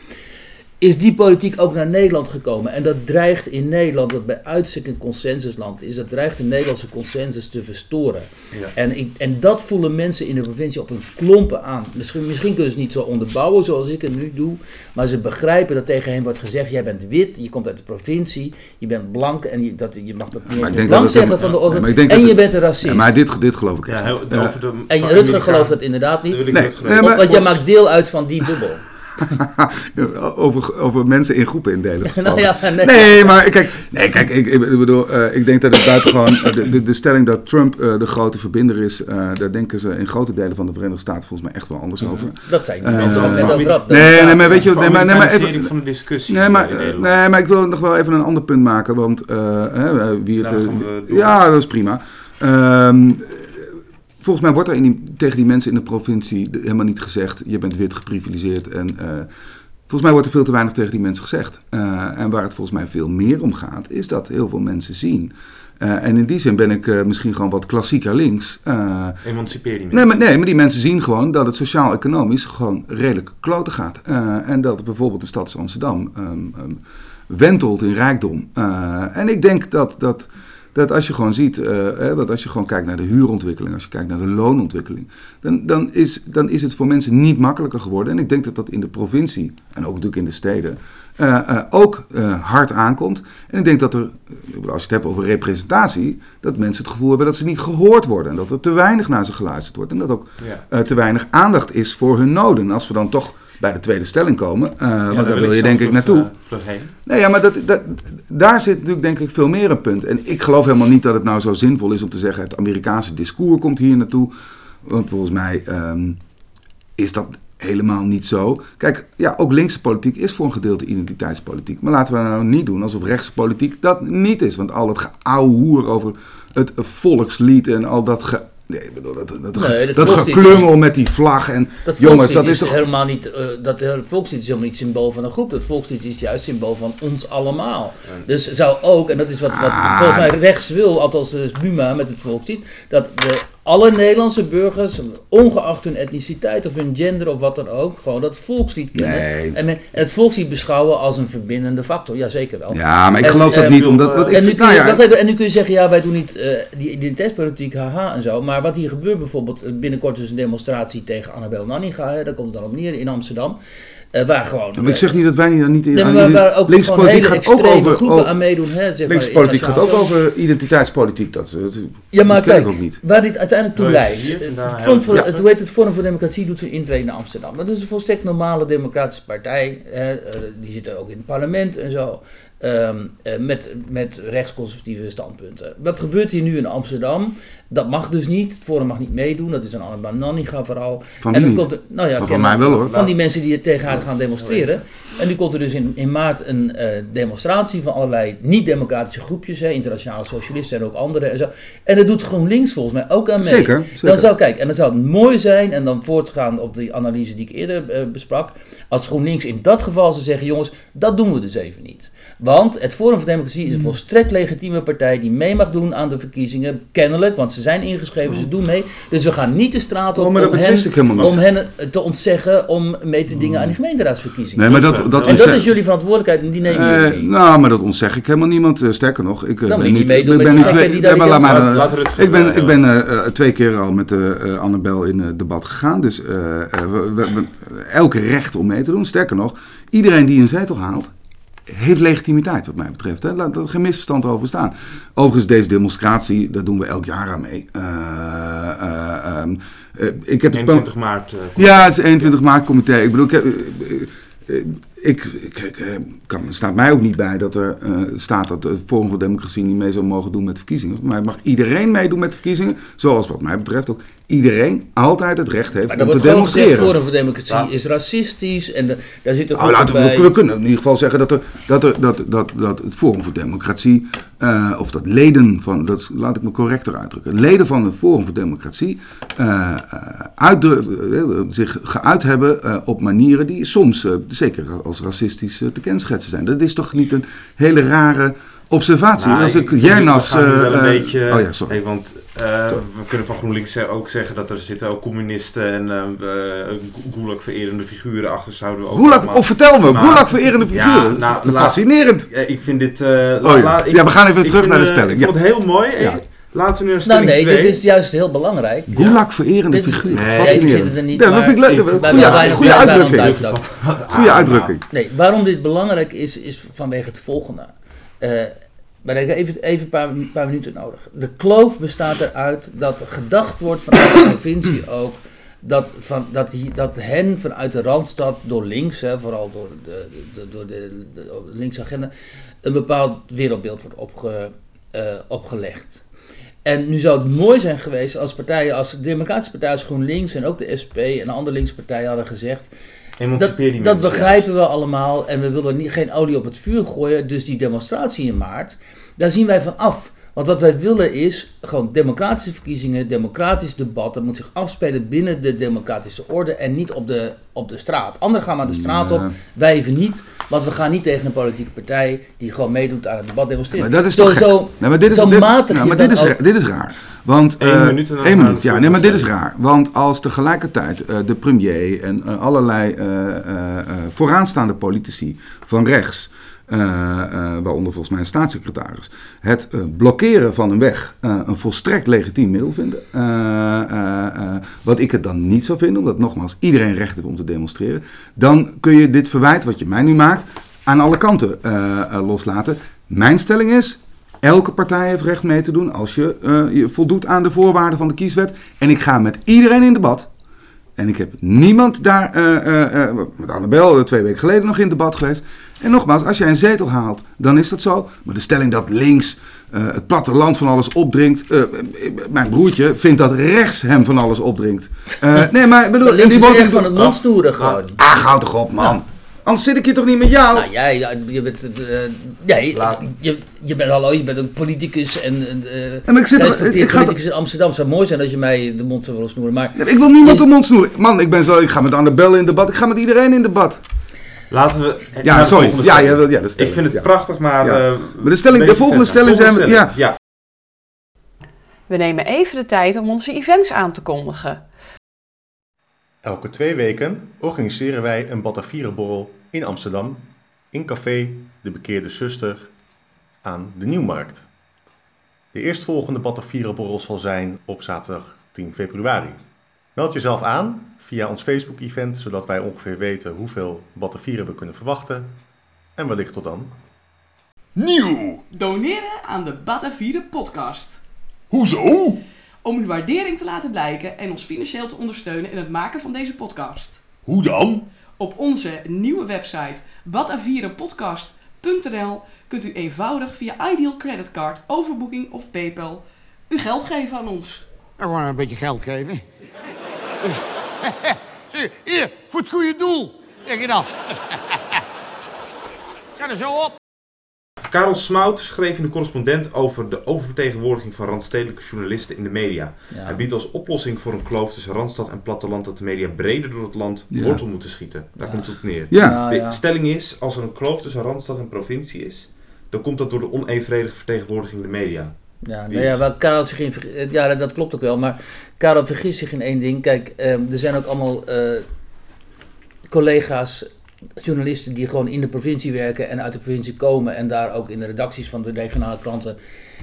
Is die politiek ook naar Nederland gekomen? En dat dreigt in Nederland, dat bij uitstek een consensusland is, dat dreigt de Nederlandse consensus te verstoren. Ja. En, ik, en dat voelen mensen in de provincie op hun klompen aan. Misschien, misschien kunnen ze het niet zo onderbouwen zoals ik het nu doe, maar ze begrijpen dat tegen hen wordt gezegd: jij bent wit, je komt uit de provincie, je bent blank en je, dat, je mag dat niet eens blank dat zeggen van de denk en je bent een racist. Ja, maar dit, dit geloof ik Ja, echt heel, niet. Over de, en Rutger gelooft dat inderdaad niet. Dat wil ik Nee, nee, maar- want jij maakt deel uit van die bubbel. <laughs> over, over mensen in groepen indelen. <laughs> nou ja, nee. Nee, maar kijk, nee, kijk ik, ik bedoel, eh, ik denk dat het buitengewoon, eh, de, de, de stelling dat Trump eh, de grote verbinder is, eh, daar denken ze in grote delen van de Verenigde Staten volgens mij echt wel anders over. Dat zijn die mensen ook net nee, over. Nee, nee, maar weet je, nee, maar, nee, maar even, van de discussie. nee, maar, nee, maar ik wil nog wel even een ander punt maken, want hè, wie het, ja, dat is prima. Ehm, volgens mij wordt er in die, tegen die mensen in de provincie helemaal niet gezegd, je bent wit geprivilegeerd en eh, Volgens mij wordt er veel te weinig tegen die mensen gezegd. Eh, en waar het volgens mij veel meer om gaat, is dat heel veel mensen zien. Eh, en in die zin ben ik misschien gewoon wat klassieker links. Emancipeer die nee, mensen. maar, nee, maar die mensen zien gewoon dat het sociaal-economisch gewoon redelijk kloten gaat. En dat bijvoorbeeld de stad als Amsterdam ehm, wentelt in rijkdom. En ik denk dat, dat, dat als je gewoon ziet, hè, dat als je gewoon kijkt naar de huurontwikkeling, als je kijkt naar de loonontwikkeling, dan, dan, is, dan is het voor mensen niet makkelijker geworden. En ik denk dat dat in de provincie, en ook natuurlijk in de steden, eh, eh, ook hard aankomt. En ik denk dat er, als je het hebt over representatie, dat mensen het gevoel hebben dat ze niet gehoord worden. En dat er te weinig naar ze geluisterd wordt. En dat ook Ja. te weinig aandacht is voor hun noden. En als we dan toch bij de tweede stelling komen, eh, Ja, want daar wil je denk ik naartoe. eh. Nee, ja, maar dat, dat, daar zit natuurlijk denk ik veel meer een punt. En ik geloof helemaal niet dat het nou zo zinvol is om te zeggen... het Amerikaanse discours komt hier naartoe. Want volgens mij ehm, is dat helemaal niet zo. Kijk, ja, ook linkse politiek is voor een gedeelte identiteitspolitiek. Maar laten we nou niet doen alsof rechtse politiek dat niet is. Want al dat geouwehoer over het volkslied en al dat ge... Nee, ik bedoel, dat, dat, Nee, dat geklungel met die vlag en... Dat jongens, volkslied dat is toch... helemaal niet. eh, dat hele volkslied is helemaal niet symbool van een groep. Dat volkslied is juist symbool van ons allemaal. Dus zou ook, en dat is wat, wat Ah. volgens mij rechts wil, althans dus Buma met het volkslied, dat de, alle Nederlandse burgers, ongeacht hun etniciteit of hun gender of wat dan ook, gewoon dat volkslied kennen. Nee. En, men- en het volkslied beschouwen als een verbindende factor. Jazeker wel. Ja, maar ik En, geloof dat eh, niet, omdat... eh, wat ik en, nu vind- kun je, nou ja, even, en nu kun je zeggen, ja, wij doen niet eh, die identiteitspolitiek, haha en zo. Maar wat hier gebeurt bijvoorbeeld, eh, binnenkort is een demonstratie tegen Annabel Nanninga, hè, daar komt het dan op neer in Amsterdam. Eh, waar gewoon... maar ik zeg niet dat wij niet, niet Nee, aan maar waar ook linkse gewoon politiek hele gaat ook extreme over... groepen oh, aan meedoen. Hè, zeg maar, linkse politiek gaat ook over identiteitspolitiek. Dat, dat, Ja, maar dat kijk, ook niet. waar dit uiteindelijk toe Oh, leidt. Het, Front voor, ja. het, hoe heet het Forum voor Democratie doet zijn intrede naar Amsterdam. Dat is een volstrekt normale democratische partij. Hè, eh, die zitten ook in het parlement en zo. Eh, met, met rechtsconservatieve standpunten. Wat gebeurt hier nu in Amsterdam? Dat mag dus niet. Het Forum mag niet meedoen. Dat is een Anne Nanninga vooral. Van en dan komt er, nou ja, van mij wel, hoor. Van die mensen die tegen haar gaan demonstreren. En nu komt er dus in, in maart een eh, demonstratie van allerlei niet-democratische groepjes. Hè, internationale socialisten en ook anderen. En, zo. en dat doet GroenLinks volgens mij ook aan mee. Zeker, zeker. Dan zou, kijk, en dan zou het mooi zijn, en dan voortgaan op die analyse die ik eerder eh, besprak, als GroenLinks in dat geval zou zeggen, jongens, dat doen we dus even niet. Want het Forum voor Democratie is een volstrekt legitieme partij die mee mag doen aan de verkiezingen, kennelijk, want ze zijn ingeschreven, ze doen mee. Dus we gaan niet de straat op Oh, maar dat om, betwist ik helemaal hen, om hen eh, te ontzeggen om mee te dingen aan die gemeenteraadsverkiezingen. Nee, maar dat, dat, en dat is jullie verantwoordelijkheid en die nemen Eh, jullie mee. nou, maar dat ontzeg ik helemaal niemand. Eh, sterker nog, ik eh, Dan moet ben niet... niet meedoen ik ben niet twee- die maar laat maar, eh, Ik ben, ik ben eh, eh, twee keer al met eh, eh, Annabel in het debat gegaan. Dus eh, eh, we, we hebben elke recht om mee te doen. Sterker nog, iedereen die een zetel haalt, heeft legitimiteit wat mij betreft. Hè. Laat er geen misverstand over bestaan. Overigens, deze demonstratie, daar doen we elk jaar aan mee. Eh, ik heb het 21 maart. ja, het is 21 maart comité. Ik bedoel, ik, heb, ik, ik, ik, kan, staat mij ook niet bij dat er staat dat het Forum voor Democratie niet mee zou mogen doen met verkiezingen. Maar mag iedereen meedoen met verkiezingen, zoals wat mij betreft ook iedereen altijd het recht heeft Maar om te demonstreren. Forum voor Democratie Ja. is racistisch en daar zit ook Nou, laten we, bij... we kunnen in ieder geval zeggen dat, er, dat, er, dat, dat, dat het Forum voor Democratie, eh, of dat leden van, dat laat ik me correcter uitdrukken, leden van het Forum voor Democratie eh, zich geuit hebben op manieren die soms, zeker als racistisch, te kenschetsen zijn. Dat is toch niet een hele rare observatie? Nou, als ik vind Jernas... we gaan nu eh, wel een eh, beetje, oh ja, sorry. Hey, want eh, we kunnen van GroenLinks ook zeggen dat er zitten ook communisten en eh uh, Gulag-vererende figuren achter zouden we ook Gulag, allemaal- of vertel me, Maar- Gulag-vererende Ja, figuren. nou, laat- Fascinerend. Eh, ik vind dit... eh, Oh ja. la- ik- Ja, we gaan even ik terug vind, naar de stelling. Ik vond het heel mooi. Hey, Ja. Laten we nu naar Nou stelling nee, 2. dit is juist heel belangrijk. Gulag-vererende Dit is figuren. Nee, ja, Fascinerend. er niet, Ja, dat maar vind ik leuk. ik- bij uitdrukking. Goeie uitdrukking. Nee, waarom dit belangrijk is, is vanwege het volgende. Eh, maar ik heb even, even een paar, minuten nodig. De kloof bestaat eruit dat gedacht wordt vanuit de provincie ook. Dat, van, dat, die, dat hen vanuit de Randstad door links, hè, vooral door de, de, door de, de, de linkse agenda, een bepaald wereldbeeld wordt eh, opgelegd. En nu zou het mooi zijn geweest als partijen als de Democratische Partij GroenLinks en ook de SP en andere linkse partijen hadden gezegd. Dat, Emancipeer die dat mensen. begrijpen we allemaal en we willen niet, geen olie op het vuur gooien. Dus die demonstratie in maart, daar zien wij van af. Want wat wij willen is gewoon democratische verkiezingen, democratisch debat. Dat moet zich afspelen binnen de democratische orde en niet op de, op de straat. Anderen gaan maar de straat op, wij even niet. Want we gaan niet tegen een politieke partij die gewoon meedoet aan het debat demonstreren. Maar dat is zo, toch zo, Nee, maar dit is, zo dit, matig maar dit is, ook- dit is raar. Want, Eén eh, minuut één minuut, ja, nee, maar dit is raar. Want als tegelijkertijd eh, de premier en eh, allerlei eh, eh, eh, vooraanstaande politici van rechts, eh, eh, waaronder volgens mij staatssecretaris, het eh, blokkeren van een weg een volstrekt legitiem middel vinden. wat ik het dan niet zou vinden, omdat nogmaals iedereen recht heeft om te demonstreren, dan kun je dit verwijt wat je mij nu maakt aan alle kanten loslaten. Mijn stelling is, Elke partij heeft recht mee te doen als je, je voldoet aan de voorwaarden van de kieswet. En ik ga met iedereen in debat. En ik heb niemand daar, eh, eh, eh, met Annabel, twee weken geleden nog in debat geweest. En nogmaals, als jij een zetel haalt, dan is dat zo. Maar de stelling dat links eh, het platteland van alles opdringt. mijn broertje vindt dat rechts hem van alles opdringt. Eh, <laughs> nee, maar ik bedoel, Maar links die is woont echt van het mondsnoeren gewoon. Ah, houd toch op, man. Anders zit ik hier toch niet met jou? Nou, jij, ja, je bent, eh, nee, Laat- je, je bent hallo, je bent een politicus en eh Ja, maar ik zit toch- ik ga politicus in Amsterdam. Het zou mooi zijn als je mij de mond zou willen snoeren, maar Nee, Ik wil niemand de mond snoeren. Man, ik ben zo, ik ga met Annabel in debat. Ik ga met iedereen in debat. Laten we... Ja, sorry. Ja, ja, ja, Ik vind het ja. prachtig, maar... Ja. eh, Maar de stelling- de volgende stelling zijn we- stelling. ja. We nemen even de tijd om onze events aan te kondigen. Elke twee weken organiseren wij een Batavierenborrel in Amsterdam in café De Bekeerde Zuster aan de Nieuwmarkt. De eerstvolgende Batavierenborrel zal zijn op zaterdag 10 februari. Meld jezelf aan via ons Facebook-event, zodat wij ongeveer weten hoeveel Batavieren we kunnen verwachten. En wellicht tot dan. Nieuw! Doneren aan de Batavieren podcast. Hoezo? Om uw waardering te laten blijken en ons financieel te ondersteunen in het maken van deze podcast. Hoe dan? Op onze nieuwe website randstad.nl kunt u eenvoudig via Ideal Creditcard, overboeking of PayPal uw geld geven aan ons. Gewoon een beetje geld geven. <laughs> Zie hier, voor het goede doel. Zeg je dan. Ga er zo op. Karel Smout schreef in de correspondent over de oververtegenwoordiging van randstedelijke journalisten in de media. Ja. Hij biedt als oplossing voor een kloof tussen Randstad en platteland dat de media breder door het land Ja. wortel moeten schieten. Daar Ja. komt het op neer. Ja, Nou, de stelling is, als er een kloof tussen Randstad en provincie is, dan komt dat door de onevenredige vertegenwoordiging in de media. Ja, nou ja, Karel zich in eh, Ja, dat klopt ook wel. Maar Karel vergist zich in één ding. Kijk, ehm, er zijn ook allemaal eh, collega's, journalisten die gewoon in de provincie werken en uit de provincie komen en daar ook in de redacties van de regionale kranten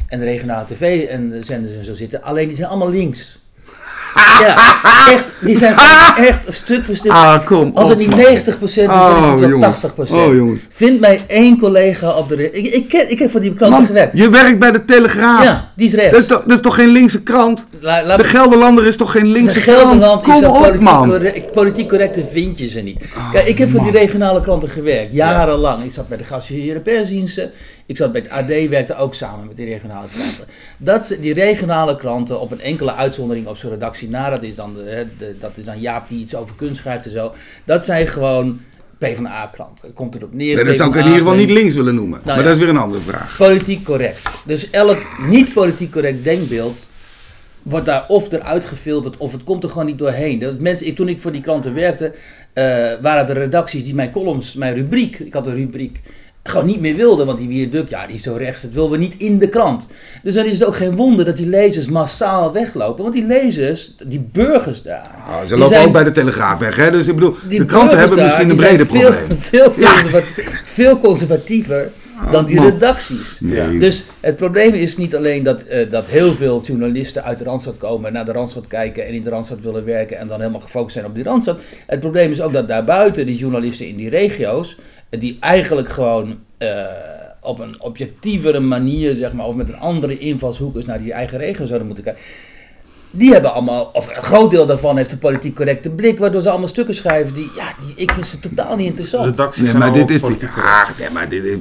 en de regionale tv en de zenders en zo zitten. Alleen die zijn allemaal links. Ja, <laughs> echt, die zijn gewoon echt stuk voor stuk. ah, kom Als het niet man. 90% is, dan is Oh, het wel jongens. 80%. Oh, jongens. Vind mij één collega op de... re- Ik, ik, ken, ik heb voor die kranten Man, gewerkt. je werkt bij de Telegraaf. Ja, die is rechts. Dat is, toch, dat is toch geen linkse krant? La- De Gelderlander is toch geen de linkse krant? Gelderland is Kom zo op, politiek, man. Oh, correct, politiek correcte vind je ze niet. Kijk, ik heb voor die regionale kranten gewerkt, jarenlang. Ik zat bij de Gassiere persdiensten. Ik zat bij het AD, werkte ook samen met die regionale kranten. Dat, ze- die regionale kranten, op een enkele uitzondering op zo'n redactie na, dat is, dan de, de- dat is dan Jaap die iets over kunst schrijft en zo. Dat zijn gewoon PvdA-kranten. Komt erop neer. Nee, dat zou ik in ieder geval niet links. willen noemen. maar ja. dat is weer een andere vraag. Politiek correct. Dus elk niet politiek correct denkbeeld wordt daar of eruit gefilterd of het komt er gewoon niet doorheen. Dat mensen, ik, toen ik voor die kranten werkte, eh, waren er redacties die mijn columns, mijn rubriek, ik had een rubriek, gewoon niet meer wilden. Want die Wierduk, ja, die is zo rechts, dat willen we niet in de krant. Dus dan is het ook geen wonder dat die lezers massaal weglopen. Want die lezers, die burgers daar. Ah, ze lopen zijn- ook bij de Telegraaf weg. Hè? Dus ik bedoel, die de kranten hebben daar, misschien een breder veel, probleem. Veel, Ja. conserva- veel conservatiever dan die redacties. Nee. Dus het probleem is niet alleen dat, eh, dat heel veel journalisten uit de Randstad komen, naar de Randstad kijken en in de Randstad willen werken en dan helemaal gefocust zijn op die Randstad. Het probleem is ook dat daarbuiten die journalisten in die regio's, eh, die eigenlijk gewoon eh, op een objectievere manier, zeg maar, of met een andere invalshoek eens naar die eigen regio zouden moeten kijken. Die hebben allemaal, of een groot deel daarvan heeft een politiek correcte blik, waardoor ze allemaal stukken schrijven die, ja, die, ik vind ze totaal niet interessant. Redacties Nee, zijn maar al dit is die. politiek correct. Ach, nee, maar dit is.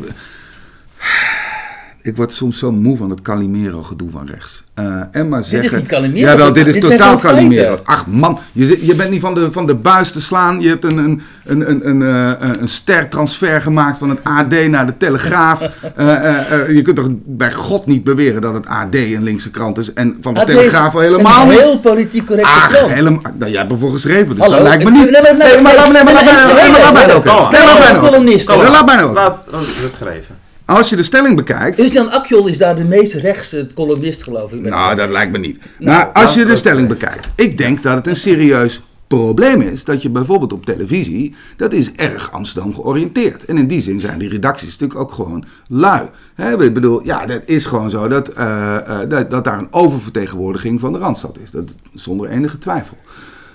Ik word soms zo moe van het Calimero-gedoe van rechts. Eh, en maar zeggen... niet Calimero, Jawel, dit is dit totaal Calimero. Ach man, je, je bent niet van de, van de buis te slaan. Je hebt een, een, een, een, een, eh, een sterk transfer gemaakt van het AD naar de Telegraaf. Eh, eh, eh, je kunt toch bij God niet beweren dat het AD een linkse krant is. En van de AD is Telegraaf al helemaal niet. heel politiek correcte Ach, krant. helemaal. Nou, jij hebt ervoor geschreven, dus Hallo, dat lijkt me niet. nee, maar- laat me nee, maar laat mij nou- nee, maar laat mij nou ook. Laat mij nou ook. Laat mij nou ook. Als je de stelling bekijkt. Christian Akjol is daar de meest rechtse columnist, geloof ik. Nou, dat lijkt me niet. Maar als je de stelling bekijkt. Ik denk dat het een serieus probleem is dat je bijvoorbeeld op televisie. dat is erg Amsterdam georiënteerd. En in die zin zijn die redacties natuurlijk ook gewoon lui. Hè, ik bedoel, ja, dat is gewoon zo dat, eh, eh, dat, dat daar een oververtegenwoordiging van de randstad is. Dat zonder enige twijfel.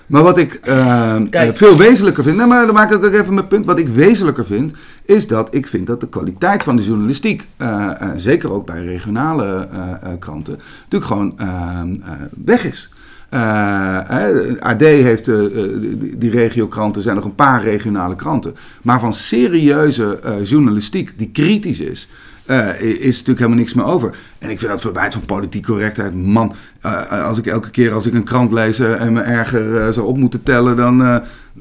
Maar wat ik eh, eh, veel wezenlijker vind, nou, maar dan maak ik ook even mijn punt. Wat ik wezenlijker vind, is dat ik vind dat de kwaliteit van de journalistiek, eh, zeker ook bij regionale kranten, natuurlijk gewoon weg is. AD heeft die, die regiokranten, zijn nog een paar regionale kranten. Maar van serieuze journalistiek die kritisch is, eh, is natuurlijk helemaal niks meer over. En ik vind dat verwijt van politiek correctheid. Man, eh, als ik elke keer als ik een krant lees eh, en me erger eh, zou op moeten tellen, dan, eh,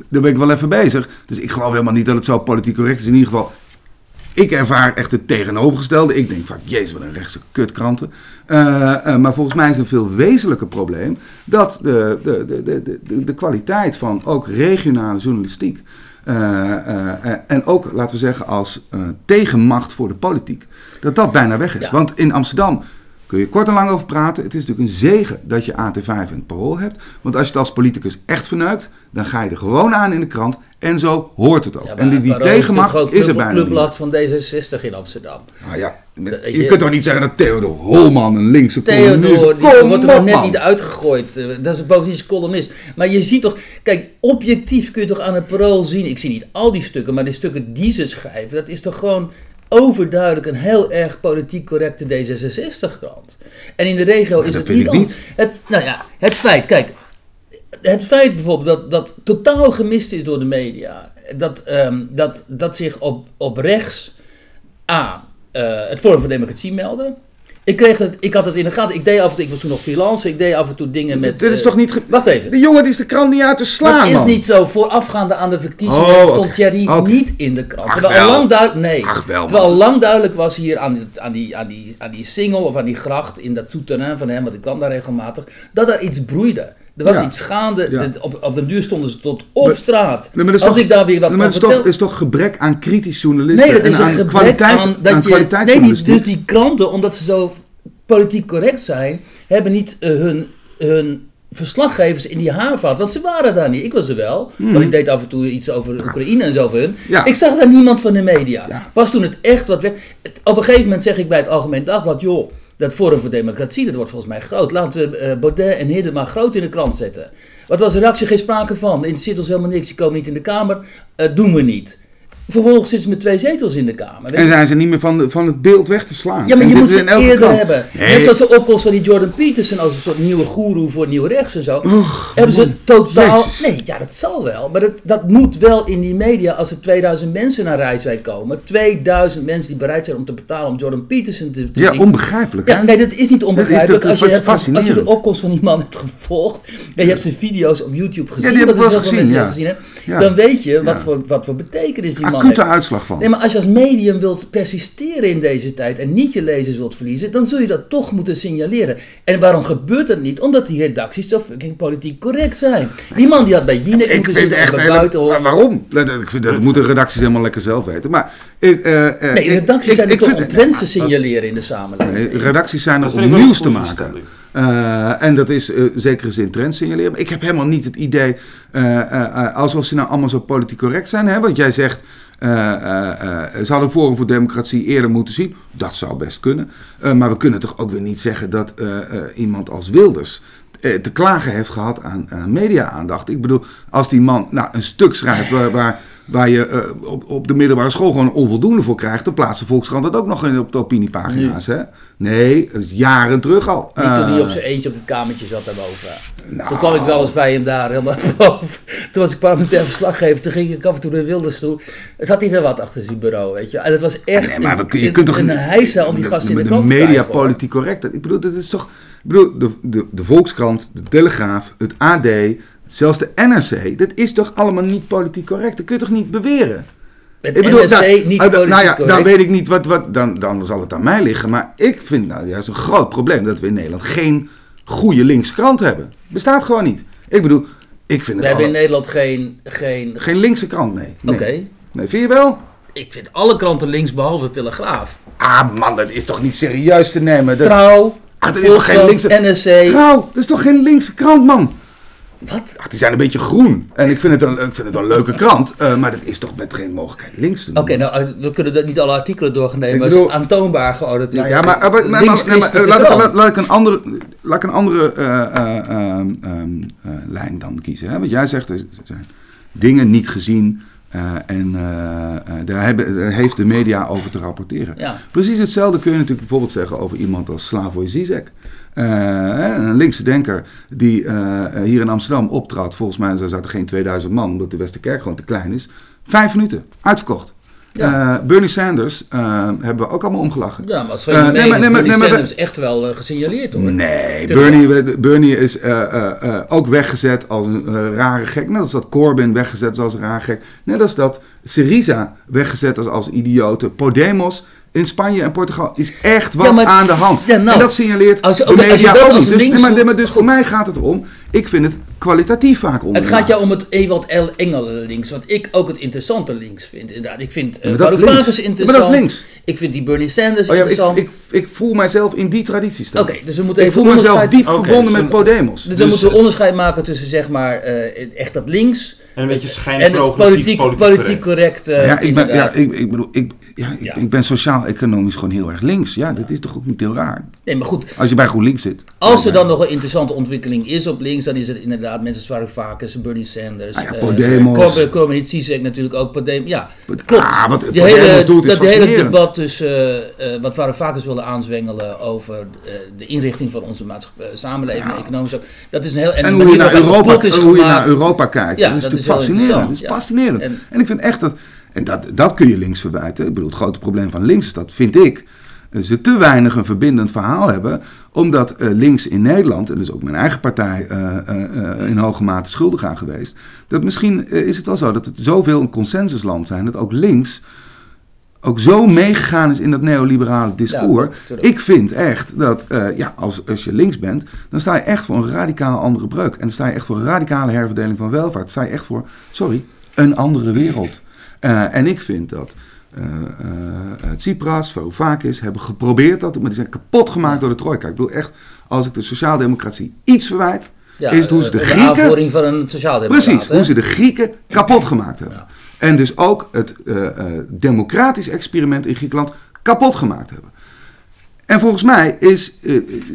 dan ben ik wel even bezig. Dus ik geloof helemaal niet dat het zo politiek correct is. In ieder geval, ik ervaar echt het tegenovergestelde. Ik denk vaak, jezus, wat een rechtse kutkranten. Eh, eh, maar volgens mij is een veel wezenlijker probleem dat de, de, de, de, de, de kwaliteit van ook regionale journalistiek. Eh, eh, eh, en ook, laten we zeggen, als tegenmacht voor de politiek, dat dat bijna weg is. Ja. Want in Amsterdam kun je kort en lang over praten. Het is natuurlijk een zegen dat je AT5 en het Parool hebt. Want als je het als politicus echt verneukt, dan ga je er gewoon aan in de krant. En zo hoort het ook. Ja, en die, die tegenmacht is er bijna niet. clubblad van D66 in Amsterdam. Nou ja, met- je je- kunt toch niet zeggen dat Theodor Holman een linkse columnist is? Theodor, wordt er net niet uitgegooid. Eh, Dat is bovendien een columnist. Maar je ziet toch, kijk, objectief kun je toch aan het parool zien. Ik zie niet al die stukken, maar de stukken die ze schrijven, dat is toch gewoon overduidelijk een heel erg politiek correcte D66-krant. En in de regio is het niet anders. Het, nou ja, het feit, kijk, het feit bijvoorbeeld dat, dat totaal gemist is door de media, dat, ehm, dat, dat zich op, op rechts A, eh, het Forum voor Democratie melden. Ik, kreeg het, ik had het in de gaten. Ik deed af en toe, ik was toen nog freelancer, ik deed af en toe dingen met... Dit is eh, toch niet... Wacht even. De jongen die is de krant niet uit te slaan, Dat is man. niet zo. Voorafgaande aan de verkiezingen Oh, stond Thierry Oké. niet in de krant. Ach, terwijl, al lang duidelijk, nee, Ach, wel, terwijl lang duidelijk was hier aan, aan, die, aan, die, aan die single of aan die gracht in dat souterrain van hem, want ik kwam daar regelmatig, dat er iets broeide. Er was Ja. iets gaande. Ja. De- op, op den duur stonden ze tot op Maar- straat. Nee, Als toch- ik daar weer wat Nee, maar kan dat is, toch, gebrek aan kritisch journalisten Nee, dat is en een aan gebrek kwaliteit, aan dat aan je... Nee, die, kwaliteitsjournalistiek. dus die kranten, omdat ze zo politiek correct zijn, hebben niet eh, hun, hun verslaggevers in die haarvaart. Want ze waren daar niet. Ik was er wel. Want ik deed af en toe iets over Oekraïne en zo voor hun. Hmm. Ja. Ik zag daar niemand van de media. Pas toen het echt wat werd... het- op een gegeven moment zeg ik bij het Algemeen Dagblad... joh, dat Forum voor Democratie, dat wordt volgens mij groot. Laten we eh, Baudet en Hidden maar groot in de krant zetten. Wat was de reactie? Geen sprake van. Interesseert ons helemaal niks. Die komen niet in de Kamer. Eh, doen we niet. Vervolgens zitten ze met twee zetels in de Kamer. Weet En zijn ze niet meer van, de- van het beeld weg te slaan. Ja, maar En je moet ze eerder hebben. Nee. Net zoals de opkomst van die Jordan Peterson als een soort nieuwe goeroe voor nieuw rechts en zo. hebben ze totaal... Jezus. Nee, ja, dat zal wel. Maar dat, dat moet wel in die media als er 2000 mensen naar Rijswijk komen. 2000 mensen die bereid zijn om te betalen om Jordan Peterson te, te Ja, zien. onbegrijpelijk. Ja, nee, dat is niet onbegrijpelijk. dat is als, je hebt, als je de opkomst van die man hebt gevolgd en je hebt zijn video's op YouTube gezien, die heb ik wel gezien, Ja. dan weet je wat, Ja. voor, wat voor betekenis die man Acute heeft. uitslag van. Nee, maar als je als medium wilt persisteren in deze tijd en niet je lezers wilt verliezen, dan zul je dat toch moeten signaleren. En waarom gebeurt dat niet? Omdat die redacties zo fucking politiek correct zijn. Die man die had bij Jinek moeten zitten echt bij Buitenhof. Maar waarom? Dat- Ik vind dat moeten redacties helemaal lekker zelf weten. Maar ik, eh, eh, Nee, ik- redacties ik- zijn er ik toch vind- om trends te signaleren in de samenleving. Nee, redacties zijn er om nieuws te maken. Eh, en dat is eh zekere zin trends signaleren. Maar ik heb helemaal niet het idee eh, eh, eh, alsof ze nou allemaal zo politiek correct zijn. Hè? Want jij zegt, eh, eh, eh, ze hadden Forum voor Democratie eerder moeten zien. Dat zou best kunnen. Eh, maar we kunnen toch ook weer niet zeggen dat eh, eh, iemand als Wilders eh, te klagen heeft gehad aan, aan media-aandacht. Ik bedoel, als die man nou, een stuk schrijft waar, waar, waar je eh, op, op de middelbare school gewoon onvoldoende voor krijgt, dan plaatst de Volkskrant dat ook nog in, op de opiniepagina's. Hè? Nee, dat is jaren terug al. Niet toen hij Eh, op zijn eentje op het kamertje zat daarboven. nou, Toen kwam ik wel eens bij hem daar helemaal <laughs> boven. Toen was ik parlementair verslaggever. Toen ging ik af en toe naar Wilders toe. Er zat hij er wat achter zijn bureau, weet je. En het was echt Nee, maar je kunt toch niet- een heisa om die gasten in de krant de te media krijgen, politiek correct. Ik bedoel, dat is toch. Ik bedoel, de, de, de Volkskrant, de Telegraaf, het AD, zelfs de NRC, dat is toch allemaal niet politiek correct? Dat kun je toch niet beweren? Met Ik bedoel, NSC nou, niet politiek nou ja, correct. dan weet ik niet wat, wat dan, dan zal het aan mij liggen. Maar ik vind nou juist een groot probleem dat we in Nederland geen goede linkse krant hebben. Bestaat gewoon niet. Ik bedoel, ik vind We het hebben in Nederland geen... geen... geen linkse krant, nee. nee. Oké. Nee, vind je wel? Ik vind alle kranten links behalve de Telegraaf. Ah man, dat is toch niet serieus te nemen. Dat, Trouw, Ach, dat is toch geen linkse... NSC. Trouw, dat is toch geen linkse krant, man? Wat? Ach, die zijn een beetje groen. En ik vind het een, ik vind het een leuke krant. eh, maar dat is toch met geen mogelijkheid links te doen. Oké, nou, we kunnen dat niet alle artikelen doornemen. Ik maar bedoel- aantoonbaar gewoon. Nou ja, maar, maar- laat, ik- laat, laat ik een andere, laat ik een andere eh, eh, ehm, ehm, eh, lijn dan kiezen. Hè? Want jij zegt, er zijn dingen niet gezien eh, en eh, eh, daar, hebben, daar heeft de media over te rapporteren. Ja. Precies hetzelfde kun je natuurlijk bijvoorbeeld zeggen over iemand als Slavoj Zizek. Eh, een linkse denker die eh, hier in Amsterdam optrad. Volgens mij zaten geen 2000 man, omdat de Westerkerk gewoon te klein is. Vijf minuten, uitverkocht. Ja. Eh, Bernie Sanders hebben we ook allemaal omgelachen. Ja, maar als fenomeen nee, maar- nee, maar- Bernie nee, maar- Sanders echt wel gesignaleerd hoor. Nee. Bernie, Bernie is ook weggezet als een rare gek. Net als dat Corbyn weggezet is als een rare gek. Net als dat Syriza weggezet is als idiote. Podemos in Spanje en Portugal is echt wat Ja, maar- aan de hand. Ja, nou, en dat signaleert als de oké, als je media dat ook als niet. Dus, nee, maar, nee, maar dus voor mij gaat het erom, ik vind het kwalitatief vaak Het ondermaats. gaat jou om het Ewald L. Engelen links, wat ik ook het interessante links vind. Inderdaad, ik vind uh, maar dat is links. Varoufakis Ja, maar interessant. dat is links. Ik vind die Bernie Sanders Oh ja, ik, interessant. ik, ik voel mijzelf in die traditie staan. Oké, dus we moeten ik even voel mezelf onderscheid- diep verbonden dus met Podemos. Dus, dan Dus, moeten we onderscheid maken tussen zeg maar eh, echt dat links En een beetje het schijnprogressief politiek, politiek, politiek correct. eh, ja, ik ben, ja, ik, ik bedoel, ik, ja, ik, Ja. ik ben sociaal-economisch gewoon heel erg links. Ja, dat is toch ook niet heel raar. Nee, maar goed, Als je bij GroenLinks zit. Als er Ja, dan nog een interessante ontwikkeling is op links, dan is het inderdaad mensen als Varoufakis, Bernie Sanders, Ah ja, eh, Podemos. Corbyn, niet Zizek natuurlijk ook, Podemos. Ja, Pod- klopt. Ah, wat Die Podemos hele, doet is dat hele debat tussen eh, eh, wat Varoufakis wilde aanzwengelen over eh, de inrichting van onze maatschappij, samenleving, economisch ook. Dat is een heel En de hoe je, naar Europa, hoe je naar Europa kijkt. Ja, dat is dat natuurlijk is fascinerend. Dat is ja. fascinerend. En, En- ik vind echt dat... En dat, dat kun je links verwijten. Ik bedoel, het grote probleem van links, dat vind ik, eh, ze te weinig een verbindend verhaal hebben. Omdat eh, links in Nederland, en dus ook mijn eigen partij eh, in hoge mate schuldig aan geweest. Dat misschien is het wel zo dat het zoveel een consensusland zijn, dat ook links ook zo meegegaan is in dat neoliberale discours. Ja, ik vind echt dat, ja, als, als je links bent, dan sta je echt voor een radicaal andere breuk. En dan sta je echt voor een radicale herverdeling van welvaart. Dan sta je echt voor, sorry, een andere wereld. Eh, en ik vind dat eh eh, Tsipras, Varoufakis hebben geprobeerd dat, maar die zijn kapot gemaakt door de trojka. Ik bedoel echt, als ik de sociaaldemocratie iets verwijt, Ja, is het hoe ze de Grieken... aanvoering van een sociaaldemocraat. Precies, hè? hoe ze de Grieken kapot gemaakt hebben. Ja. En dus ook het democratisch experiment in Griekenland kapot gemaakt hebben. En volgens mij is,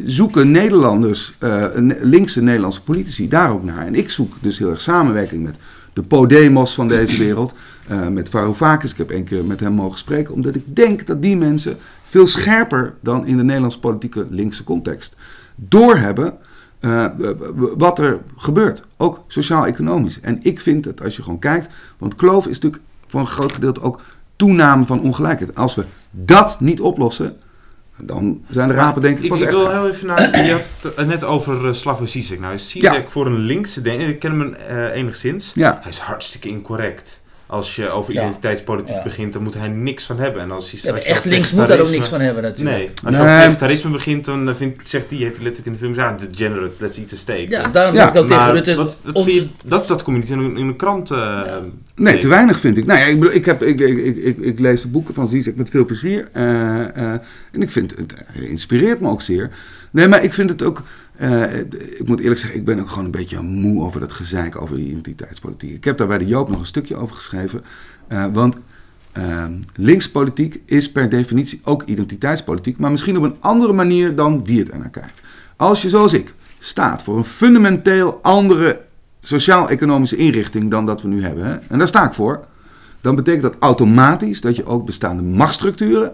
zoeken Nederlanders, ne- linkse Nederlandse politici daar ook naar. En ik zoek dus heel erg samenwerking met de Podemos van deze wereld. eh, met Varoufakis, ik heb één keer met hem mogen spreken. Omdat ik denk dat die mensen veel scherper dan in de Nederlandse politieke linkse context doorhebben eh, wat er gebeurt. Ook sociaal-economisch. En ik vind dat als je gewoon kijkt, want kloof is natuurlijk voor een groot gedeelte ook toename van ongelijkheid. Als we dat niet oplossen, dan zijn de rapen denk ik pas ik echt... wil heel even naar. Je had het eh, net over uh, Slavoj Zizek. Nou, is Zizek Ja. voor een linkse. denk- Ik ken hem eh, enigszins. Ja. Hij is hartstikke incorrect. Als je over Ja. identiteitspolitiek Ja. begint, dan moet hij niks van hebben. En als hij Ja, echt links moet daar ook niks van hebben natuurlijk. Nee, als je Nee. over vegetarisme begint, dan eh, vindt, zegt hij, heeft hij letterlijk in de film, ja, degenerate, let's eat a steak. Ja, daarom Ja, zeg ik ook tegen maar Rutte... wat, wat om- vind je, dat, dat kom je niet in, een- in een krant. eh, Nee, te weinig vind ik. Nou ja, ik, bedoel, ik, heb, ik, ik, ik, ik, ik lees de boeken van Zizek met veel plezier. eh, eh, en ik vind het inspireert me ook zeer. Nee, maar ik vind het ook. Eh, ik moet eerlijk zeggen, ik ben ook gewoon een beetje moe over dat gezeik over identiteitspolitiek. Ik heb daar bij de Joop nog een stukje over geschreven. eh, want eh, linkspolitiek is per definitie ook identiteitspolitiek, maar misschien op een andere manier dan wie het er naar kijkt. Als je, zoals ik, staat voor een fundamenteel andere sociaal-economische inrichting dan dat we nu hebben, hè, en daar sta ik voor, dan betekent dat automatisch dat je ook bestaande machtsstructuren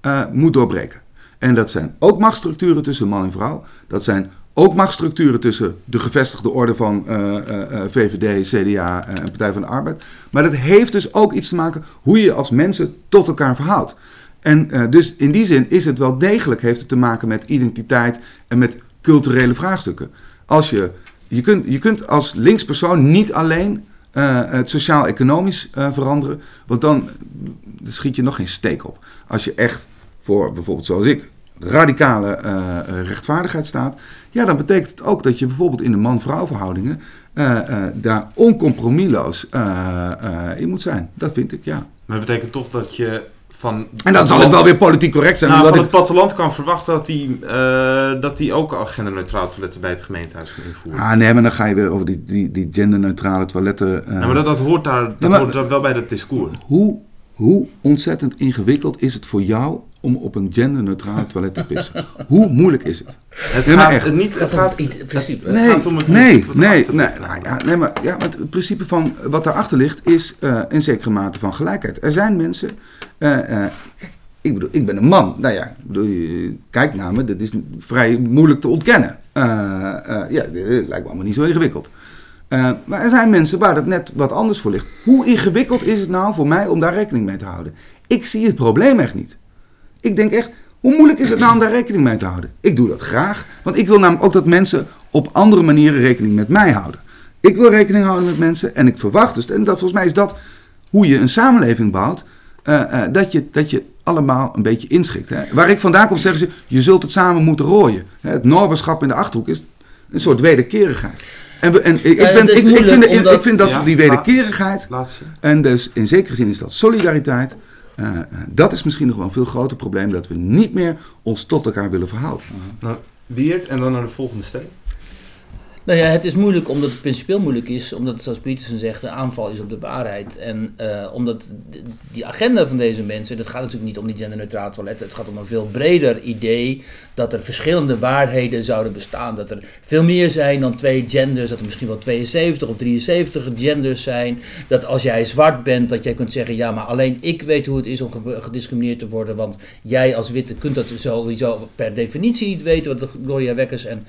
eh, moet doorbreken. En dat zijn ook machtsstructuren tussen man en vrouw. Dat zijn ook machtsstructuren tussen de gevestigde orde van eh, eh, eh, VVD, CDA en Partij van de Arbeid. Maar dat heeft dus ook iets te maken hoe je als mensen tot elkaar verhoudt. En dus in die zin is het wel degelijk, heeft het te maken met identiteit en met culturele vraagstukken. Als je, je, kunt, je kunt als linkspersoon niet alleen het sociaal-economisch veranderen, want dan schiet je nog geen steek op. Als je echt voor bijvoorbeeld zoals ik radicale eh, eh, rechtvaardigheid staat, ja, dan betekent het ook dat je bijvoorbeeld in de man-vrouw verhoudingen eh, daar oncompromisloos in moet zijn. Dat vind ik, ja. Maar dat betekent toch dat je van. En dan zal het wel weer politiek correct zijn. Nou, omdat van ik- het platteland kan verwachten dat hij eh, dat hij ook al genderneutraal toiletten bij het gemeentehuis kan invoeren. Ah, nee, maar dan ga je weer over die, die, die genderneutrale toiletten. Ja, maar dat, dat, hoort daar, dat maar- hoort daar wel bij dat discours. hoe, hoe ontzettend ingewikkeld is het voor jou om op een genderneutrale toilet te pissen? <laughs> hoe moeilijk is het? Het gaat echt. het niet. Het gaat het principe. het Nee, gaat om het nee, nee, nee, nou ja, nee, maar, ja, maar het principe van wat daarachter ligt is eh een zekere mate van gelijkheid. Er zijn mensen, eh, eh, ik bedoel, ik ben een man. Nou ja, ik bedoel, kijk naar me, dat is vrij moeilijk te ontkennen. Eh, eh, ja, lijkt me allemaal niet zo ingewikkeld. Eh, maar er zijn mensen waar het net wat anders voor ligt. Hoe ingewikkeld is het nou voor mij om daar rekening mee te houden? Ik zie het probleem echt niet. Ik denk echt, hoe moeilijk is het nou om daar rekening mee te houden? Ik doe dat graag, want ik wil namelijk ook dat mensen op andere manieren rekening met mij houden. Ik wil rekening houden met mensen en ik verwacht dus, en dat, volgens mij is dat hoe je een samenleving bouwt, eh, eh, dat, je, dat je allemaal een beetje inschikt. Hè? Waar ik vandaan kom zeggen ze, je zult het samen moeten rooien. Hè, Het Norberschap in de Achterhoek is een soort wederkerigheid. En, we, en ik, ik, Ja, ben, ik, ik, vind, moeilijk, ik, omdat- ik vind dat Ja, die wederkerigheid, Laatste. en dus in zekere zin is dat solidariteit. Eh, dat is misschien nog wel een veel groter probleem, dat we niet meer ons tot elkaar willen verhouden. Nou, Weert en dan naar de volgende stelling. Nou ja, het is moeilijk omdat het principieel moeilijk is, omdat zoals Peterson zegt, een aanval is op de waarheid. En eh, omdat die agenda van deze mensen, dat gaat natuurlijk niet om die genderneutrale toiletten, het gaat om een veel breder idee dat er verschillende waarheden zouden bestaan. Dat er veel meer zijn dan twee genders, dat er misschien wel 72 of 73 genders zijn. Dat als jij zwart bent, dat jij kunt zeggen, ja, maar alleen ik weet hoe het is om ge- gediscrimineerd te worden, want jij als witte kunt dat sowieso per definitie niet weten, wat de Gloria Wekkers en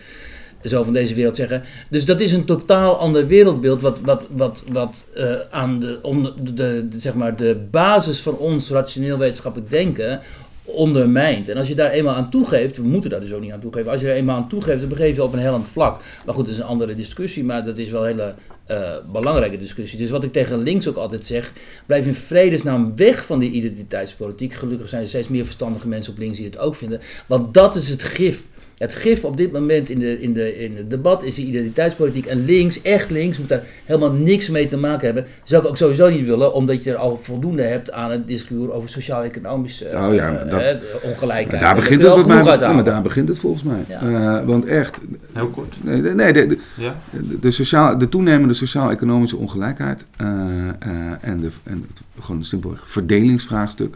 zo van deze wereld zeggen. Dus dat is een totaal ander wereldbeeld wat, wat, wat, wat eh, aan de, onder, de, zeg maar de basis van ons rationeel wetenschappelijk denken ondermijnt. En als je daar eenmaal aan toegeeft, we moeten daar dus ook niet aan toegeven, als je er eenmaal aan toegeeft, dan begeef je op een hellend vlak. Maar goed, dat is een andere discussie, maar dat is wel een hele eh, belangrijke discussie. Dus wat ik tegen links ook altijd zeg, blijf in vredesnaam weg van die identiteitspolitiek. Gelukkig zijn er steeds meer verstandige mensen op links die het ook vinden. Want dat is het gif. Het gif op dit moment in, de, in, de, in het debat is die identiteitspolitiek. En links, echt links, moet daar helemaal niks mee te maken hebben. Zou ik ook sowieso niet willen, omdat je er al voldoende hebt aan het discours over sociaal-economische Oh ja, maar eh, dat- eh, ongelijkheid. Maar daar begint het, uithalen. maar daar begint het volgens mij. Ja. Eh, want echt, Heel kort. nee, nee, nee, de, de, Ja? de, sociaal, de toenemende sociaal-economische ongelijkheid eh, eh, en, de, en het, gewoon een simpel verdelingsvraagstuk.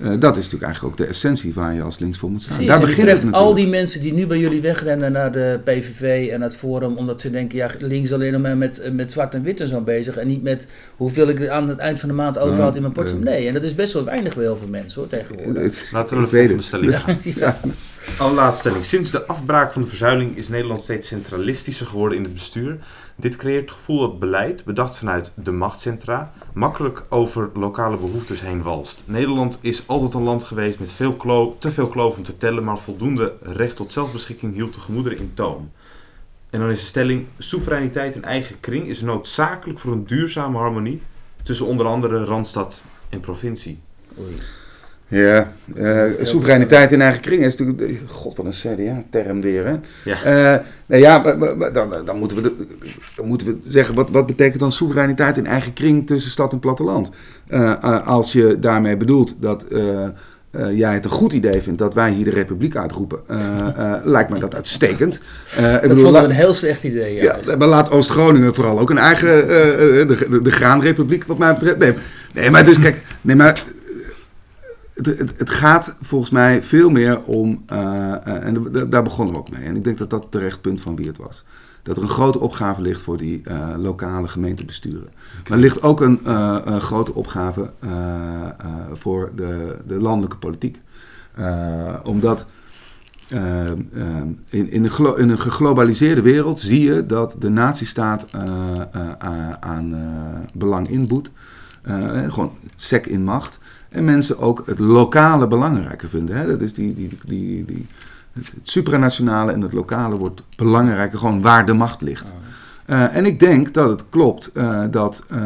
Eh, dat is natuurlijk eigenlijk ook de essentie waar je als links voor moet staan. Precies, Daar begint al natuurlijk. die mensen die nu bij jullie wegrennen naar de PVV en het Forum, omdat ze denken, ja, links alleen nog maar met, met zwart en wit en zo bezig. En niet met hoeveel ik aan het eind van de maand overhoud in mijn portemonnee. En dat is best wel weinig bij heel veel mensen hoor, tegenwoordig. Het- Laten we de volgende stelling gaan. Ja. Allerlaatste stelling. Sinds de afbraak van de verzuiling is Nederland steeds centralistischer geworden in het bestuur. Dit creëert het gevoel dat beleid, bedacht vanuit de machtscentra, makkelijk over lokale behoeftes heen walst. Nederland is altijd een land geweest met veel te veel kloof om te tellen, maar voldoende recht tot zelfbeschikking hield de gemoederen in toom. En dan is de stelling, soevereiniteit in eigen kring is noodzakelijk voor een duurzame harmonie tussen onder andere Randstad en provincie. Ja, eh, soevereiniteit in eigen kring is natuurlijk... God, wat een CDA-term weer, hè? Ja. Eh, nou ja, dan, dan, moeten we de- dan moeten we zeggen, wat, wat betekent dan soevereiniteit in eigen kring tussen stad en platteland? Eh, als je daarmee bedoelt dat eh, eh, jij het een goed idee vindt dat wij hier de republiek uitroepen, eh, eh, <laughs> lijkt me dat uitstekend. Eh, ik Dat bedoel, vond ik een heel slecht idee. Ja. ja, maar laat Oost-Groningen vooral ook een eigen, de, de, de graanrepubliek wat mij betreft. Nee, nee maar dus kijk, nee, maar het, het, het gaat volgens mij veel meer om, eh, eh, en daar begonnen we ook mee. En ik denk dat dat terecht punt van wie het was. Dat er een grote opgave ligt voor die eh, lokale gemeentebesturen. Maar er ligt ook een, een grote opgave voor de, de landelijke politiek. Omdat in, in, een in een geglobaliseerde wereld zie je dat de nazistaat a- aan belang inboet. Gewoon sec in macht. En mensen ook het lokale belangrijker vinden. Hè? Dat is die, die, die, die, het, het supranationale en het lokale wordt belangrijker, gewoon waar de macht ligt. Eh, en ik denk dat het klopt eh, dat eh,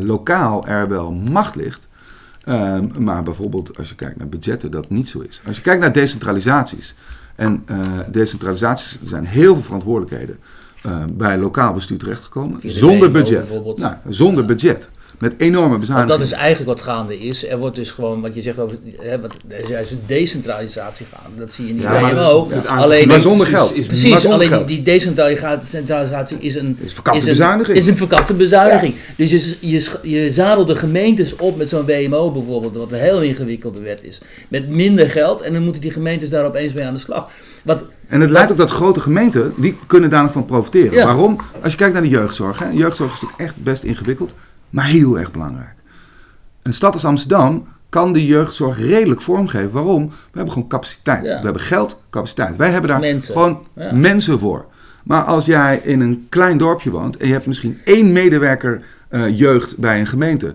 lokaal er wel macht ligt. Ehm, maar bijvoorbeeld als je kijkt naar budgetten, dat niet zo is. Als je kijkt naar decentralisaties. En eh, decentralisaties, er zijn heel veel verantwoordelijkheden bij lokaal bestuur terechtgekomen. Zonder budget. bijvoorbeeld. Nou, zonder budget. Met enorme Want bezuinigingen. dat is eigenlijk wat gaande is. Er wordt dus gewoon, wat je zegt over, hè, wat, er is een decentralisatie gaande. Dat zie je Ja, het aantal Alleen, Maar zonder geld. is- is Precies, Maar zonder alleen die, geld. die decentralisatie is een, is verkapte is een, bezuiniging. is een verkapte bezuiniging. Dus je, je, je zadelt de gemeentes op met zo'n WMO bijvoorbeeld, wat een heel ingewikkelde wet is. Met minder geld en dan moeten die gemeentes daar opeens mee aan de slag. Wat, En het leidt ook dat grote gemeenten, die kunnen daar nog van profiteren. Ja. Waarom? Als je kijkt naar de jeugdzorg. Hè? Jeugdzorg is echt best ingewikkeld, maar heel erg belangrijk. Een stad als Amsterdam kan die jeugdzorg redelijk vormgeven. Waarom? We hebben gewoon capaciteit. Ja. We hebben geld, capaciteit. Wij hebben daar Mensen. gewoon Ja. mensen voor. Maar als jij in een klein dorpje woont en je hebt misschien één medewerker eh, jeugd bij een gemeente,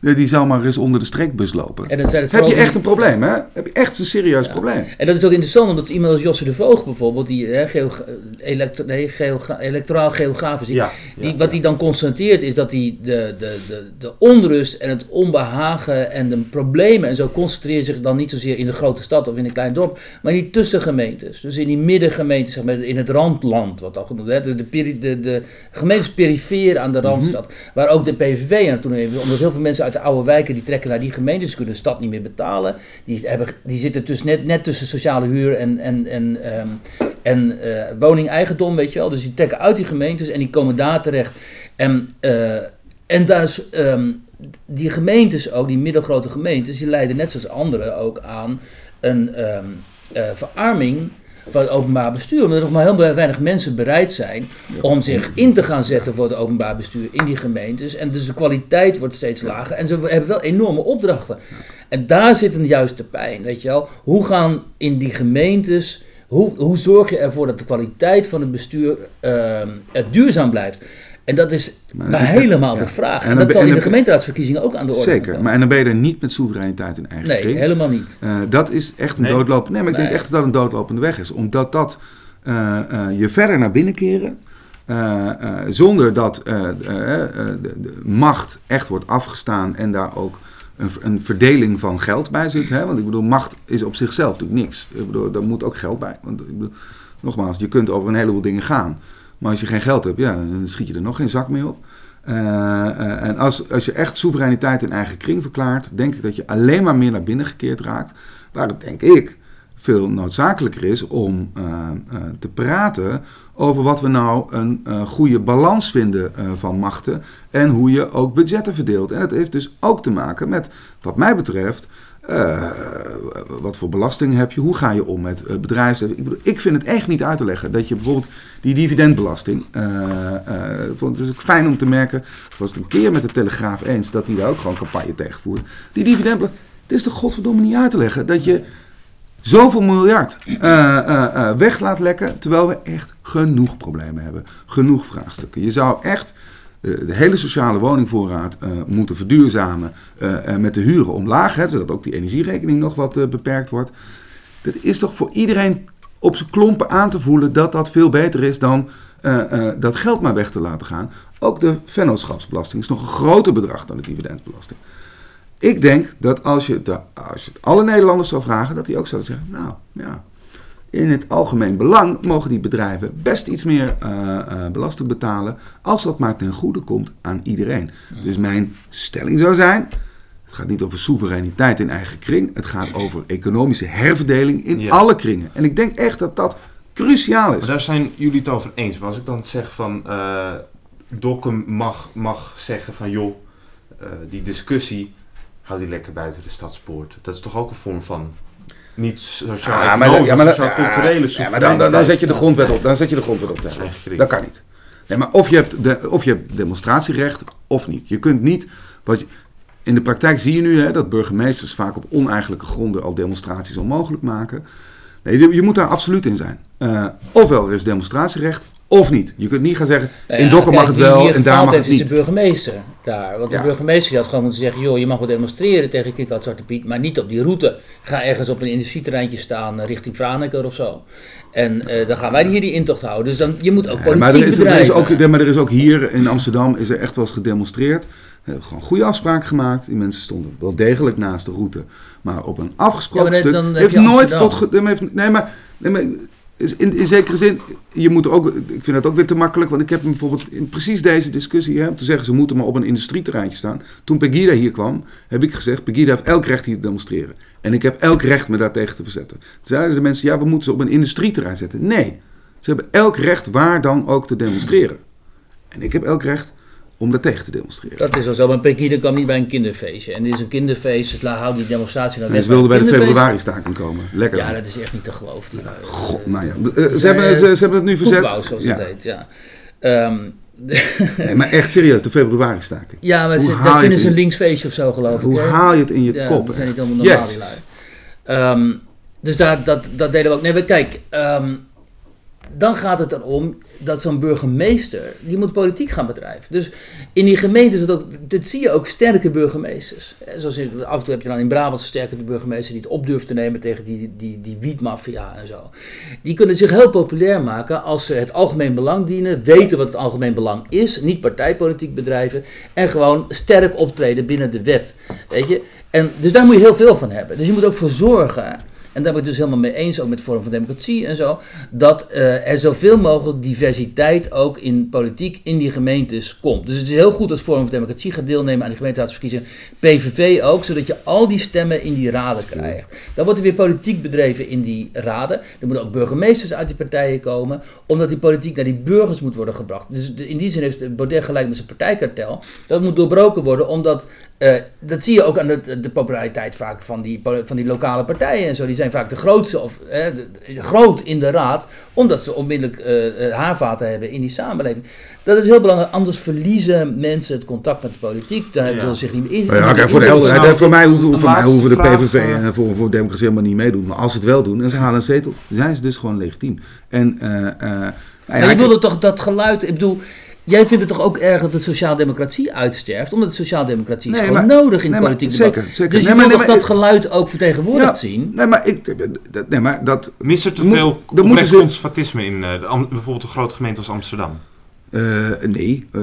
die zal maar eens onder de streekbus lopen. en dat zijn het Heb je echt een probleem, hè? Heb je echt een serieus Ja. probleem. En dat is ook interessant, omdat iemand als Josse de Voogd bijvoorbeeld, die hè, geogra- elektro- nee, geogra- electoraal geografisch, die, Ja, die, ja, wat hij dan constateert is dat hij de, de, de, de onrust en het onbehagen en de problemen en zo concentreren zich dan niet zozeer in de grote stad of in een klein dorp, maar in die tussengemeentes. Dus in die middengemeentes, zeg maar, in het randland, wat al genoemd werd. De, de, de, de gemeentes perifeer aan de randstad, waar ook de PVV aan toen heeft, omdat heel veel mensen uit de oude wijken die trekken naar die gemeentes, kunnen de stad niet meer betalen. Die, hebben, die zitten dus net, net tussen sociale huur en, en, en, ehm, en eh, woningeigendom, weet je wel. Dus die trekken uit die gemeentes en die komen daar terecht. En, eh, en daar is, ehm, die gemeentes ook, die middelgrote gemeentes, die leiden net zoals anderen ook aan een ehm, eh, verarming van het openbaar bestuur. Omdat er nog maar heel weinig mensen bereid zijn om zich in te gaan zetten voor het openbaar bestuur in die gemeentes. En dus de kwaliteit wordt steeds lager. En ze hebben wel enorme opdrachten. En daar zit een juiste pijn, weet je wel. Hoe gaan in die gemeentes hoe, hoe zorg je ervoor dat de kwaliteit van het bestuur ehm, eh, duurzaam blijft? En dat is Maar maar dan- helemaal ja. de vraag. En dat ben- zal en in de gemeenteraadsverkiezingen ook aan de orde Zeker, komen. maar en dan ben je er niet met soevereiniteit in eigen Nee, kring. helemaal niet. Eh, dat is echt een Nee. doodlopende... Nee, maar ik denk echt dat dat een doodlopende weg is. Omdat dat eh, eh, je verder naar binnen keren... eh, eh, zonder dat eh, eh, eh, de, de macht echt wordt afgestaan... en daar ook een, een verdeling van geld bij zit. Hè? Want ik bedoel, macht is op zichzelf natuurlijk niks. Ik bedoel, daar moet ook geld bij. Want ik bedoel, nogmaals, je kunt over een heleboel dingen gaan. Maar als je geen geld hebt, ja, dan schiet je er nog geen zak mee op. Eh, eh, en als, als je echt soevereiniteit in eigen kring verklaart, denk ik dat je alleen maar meer naar binnen gekeerd raakt. Waar het, denk ik, veel noodzakelijker is om eh, te praten over wat we nou een goede balans vinden van machten en hoe je ook budgetten verdeelt. En dat heeft dus ook te maken met, wat mij betreft, eh, wat voor belasting heb je? Hoe ga je om met uh, bedrijfsleven? Ik, ik vind het echt niet uit te leggen dat je bijvoorbeeld die dividendbelasting. Uh, het is ook fijn om te merken. Ik was het een keer met de Telegraaf eens dat hij daar ook gewoon campagne tegen voert. Die dividendbelasting. Het is toch godverdomme niet uit te leggen dat je zoveel miljard weg laat lekken. Terwijl we echt genoeg problemen hebben. Genoeg vraagstukken. Je zou echt de, de hele sociale woningvoorraad uh, moeten verduurzamen uh, met de huren omlaag, hè, zodat ook die energierekening nog wat beperkt wordt. Dat is toch voor iedereen op zijn klompen aan te voelen dat dat veel beter is dan dat geld maar weg te laten gaan. Ook de vennootschapsbelasting is nog een groter bedrag dan de dividendbelasting. Ik denk dat als je, de, als je alle Nederlanders zou vragen, dat die ook zouden zeggen, nou ja, in het algemeen belang mogen die bedrijven best iets meer uh, uh, belasting betalen, als dat maar ten goede komt aan iedereen. Dus mijn stelling zou zijn, het gaat niet over soevereiniteit in eigen kring, het gaat over economische herverdeling in ja. alle kringen. En ik denk echt dat dat cruciaal is. Maar daar zijn jullie het over eens. Maar als ik dan zeg van, uh, Dokkum mag, mag zeggen van, joh, die discussie, hou die lekker buiten de stadspoort. Dat is toch ook een vorm van niet sociaal ja, ah, maar, ja, maar, sociaal culturele ja, maar dan, dan, dan, zet je de grondwet op. Dan zet je de grondwet op. Dat kan niet. Nee, maar of je, hebt de, of je hebt demonstratierecht of niet. Je kunt niet. Wat je, in de praktijk zie je nu hè, dat burgemeesters vaak op oneigenlijke gronden al demonstraties onmogelijk maken. Nee, je, je moet daar absoluut in zijn. Uh, ofwel er is demonstratierecht, of niet. Je kunt niet gaan zeggen, in ja, Dokken mag het wel en daar mag het niet. is de burgemeester daar. Want ja. de burgemeester had gewoon moeten zeggen, joh, je mag wel demonstreren tegen Kikhout Zwarte Piet, maar niet op die route. Ga ergens op een industrieterreintje staan richting Franeker of zo. En uh, dan gaan wij hier die intocht houden. Dus dan, je moet ook politiek ja, maar er is. Er ook, maar er is ook hier in Amsterdam is er echt wel eens gedemonstreerd. We hebben gewoon goede afspraken gemaakt. Die mensen stonden wel degelijk naast de route. Maar op een afgesproken ja, stuk dan heeft nooit tot... Heeft, nee, maar... Nee, maar in, in zekere zin, je moet ook, ik vind dat ook weer te makkelijk, want ik heb bijvoorbeeld in precies deze discussie, hè, om te zeggen ze moeten maar op een industrieterreintje staan. Toen Pegida hier kwam, heb ik gezegd, Pegida heeft elk recht hier te demonstreren. En ik heb elk recht me daartegen te verzetten. Toen zeiden de mensen, ja, we moeten ze op een industrieterrein zetten. Nee, ze hebben elk recht waar dan ook te demonstreren. En ik heb elk recht om dat tegen te demonstreren. Dat is wel zo, maar Pegida kwam niet bij een kinderfeestje. En dit is een kinderfeest, dus houd die demonstratie dan weg. Ze wilden bij de februari-staking komen. Lekker. Ja, dat is echt niet te geloven. Die God, nou ja. Uh, ze, hebben het, ze, ze hebben het nu verzet. Koekbouw, zoals ja. het heet, ja. Um, <laughs> nee, maar echt serieus, de februari-staking. Ja, maar ze, dat vinden ze een linksfeestje of zo, geloof ik. Hoe haal je het in je ja, kop? Dat zijn niet allemaal normaal yes. die lui. Um, dus daar, dat, dat deden we ook. Nee, maar kijk, um, dan gaat het erom dat zo'n burgemeester, die moet politiek gaan bedrijven. Dus in die gemeente, het ook, dat zie je ook sterke burgemeesters. Zoals in, af en toe heb je dan in Brabant sterke burgemeester die het op durft te nemen tegen die, die, die wietmafia en zo. Die kunnen zich heel populair maken als ze het algemeen belang dienen, weten wat het algemeen belang is, niet partijpolitiek bedrijven en gewoon sterk optreden binnen de wet. Weet je? En, dus daar moet je heel veel van hebben. Dus je moet ook voor zorgen en daar ben ik dus helemaal mee eens, ook met vorm van democratie en zo, dat uh, er zoveel mogelijk diversiteit ook in politiek in die gemeentes komt. Dus het is heel goed dat Forum van Democratie gaat deelnemen aan de gemeenteraadsverkiezingen, PVV ook, zodat je al die stemmen in die raden krijgt. Dan wordt er weer politiek bedreven in die raden. Er moeten ook burgemeesters uit die partijen komen, omdat die politiek naar die burgers moet worden gebracht. Dus in die zin heeft Baudet gelijk met zijn partijkartel. Dat moet doorbroken worden, omdat, uh, dat zie je ook aan de, de populariteit vaak van die, van die lokale partijen en zo. Die zijn vaak de grootste of de- de- groot in de raad, omdat ze onmiddellijk eh, eh, haarvaten hebben in die samenleving. Dat is heel belangrijk, anders verliezen mensen het contact met de politiek. Dan hebben Ja. ze zich niet meer in. Nou ja, kijk, voor de helderheid, voor mij hoeven, voor mij hoeven de PVV eh. en voor, voor Democratie helemaal niet meedoen. Maar als ze het wel doen en ze halen een zetel, zijn ze dus gewoon legitiem. En, eh, eh, nou ja, Maar je wilde toch dat geluid, ik bedoel, jij vindt het toch ook erg dat de sociaaldemocratie uitsterft? Omdat de sociaaldemocratie is Nee, gewoon maar- nodig in nee, maar politiek zeker, debat. zeker. Dus Nee, je wil toch dat geluid ook vertegenwoordigd Ja, zien? Nee, maar, ik, dat, nee, maar dat... Mis er te veel rechtsconservatisme in eh, bijvoorbeeld een grote gemeente als Amsterdam? eh, nee, eh,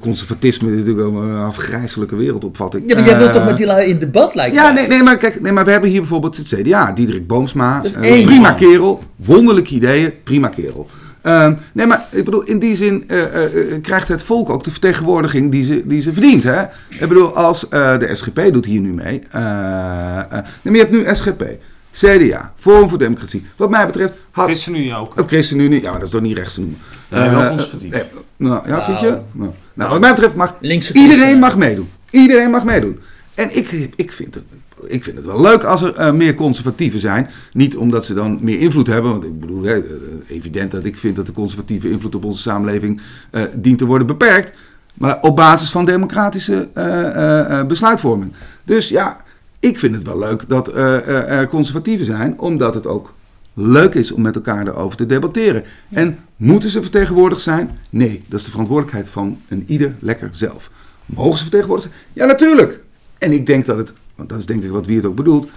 conservatisme is natuurlijk wel een afgrijzelijke wereldopvatting. Ja, maar jij wilt toch met die lui in debat lijken? Ja, nee, nee, maar kijk, nee, maar we hebben hier bijvoorbeeld het CDA, Diederik Boomsma. Dat is één prima man. kerel, wonderlijke ideeën, prima kerel. Ehm, nee, maar ik bedoel, in die zin eh, eh, eh, krijgt het volk ook de vertegenwoordiging die ze, die ze verdient. Hè? Ik bedoel, als eh, de SGP doet hier nu mee. eh, eh, nee, maar je hebt nu SGP, CDA, Forum voor Democratie. Wat mij betreft had... ChristenUnie ook. Of ChristenUnie, ja, maar dat is toch niet rechts te noemen. Nee, wel conservatief. eh, nou, ja, vind je? Nou. Nou, nou, wat mij betreft mag iedereen mag meedoen. Iedereen mag meedoen. En ik, ik, vind het, ik vind het wel leuk als er eh, meer conservatieven zijn. Niet omdat ze dan meer invloed hebben. Want ik bedoel, hè, eh, evident dat ik vind dat de conservatieve invloed op onze samenleving eh, dient te worden beperkt. Maar op basis van democratische eh, eh, eh, besluitvorming. Dus ja, ik vind het wel leuk dat eh, eh, er conservatieven zijn. Omdat het ook leuk is om met elkaar erover te debatteren. En moeten ze vertegenwoordigd zijn? Nee, dat is de verantwoordelijkheid van een ieder lekker zelf. Mogen ze vertegenwoordigd zijn? Ja, natuurlijk. En ik denk dat het, want dat is denk ik wat wie het ook bedoelt,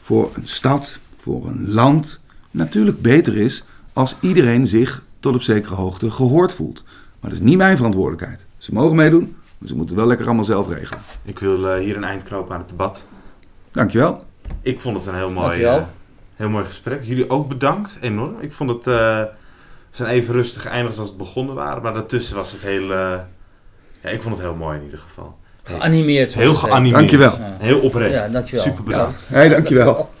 voor een stad, voor een land, natuurlijk beter is als iedereen zich tot op zekere hoogte gehoord voelt. Maar dat is niet mijn verantwoordelijkheid. Ze mogen meedoen, maar ze moeten het wel lekker allemaal zelf regelen. Ik wil eh, hier een eind knopen aan het debat. Dankjewel. Ik vond het een heel mooi, eh, heel mooi gesprek. Jullie ook bedankt, enorm. Ik vond het... eh, we zijn even rustig geëindigd als we begonnen waren. Maar daartussen was het heel... eh, ja, ik vond het heel mooi in ieder geval. Geanimeerd. Heel geanimeerd. Dankjewel. Ja. Heel oprecht. Ja, dankjewel. Super bedankt. Hé, hey, dankjewel. <laughs>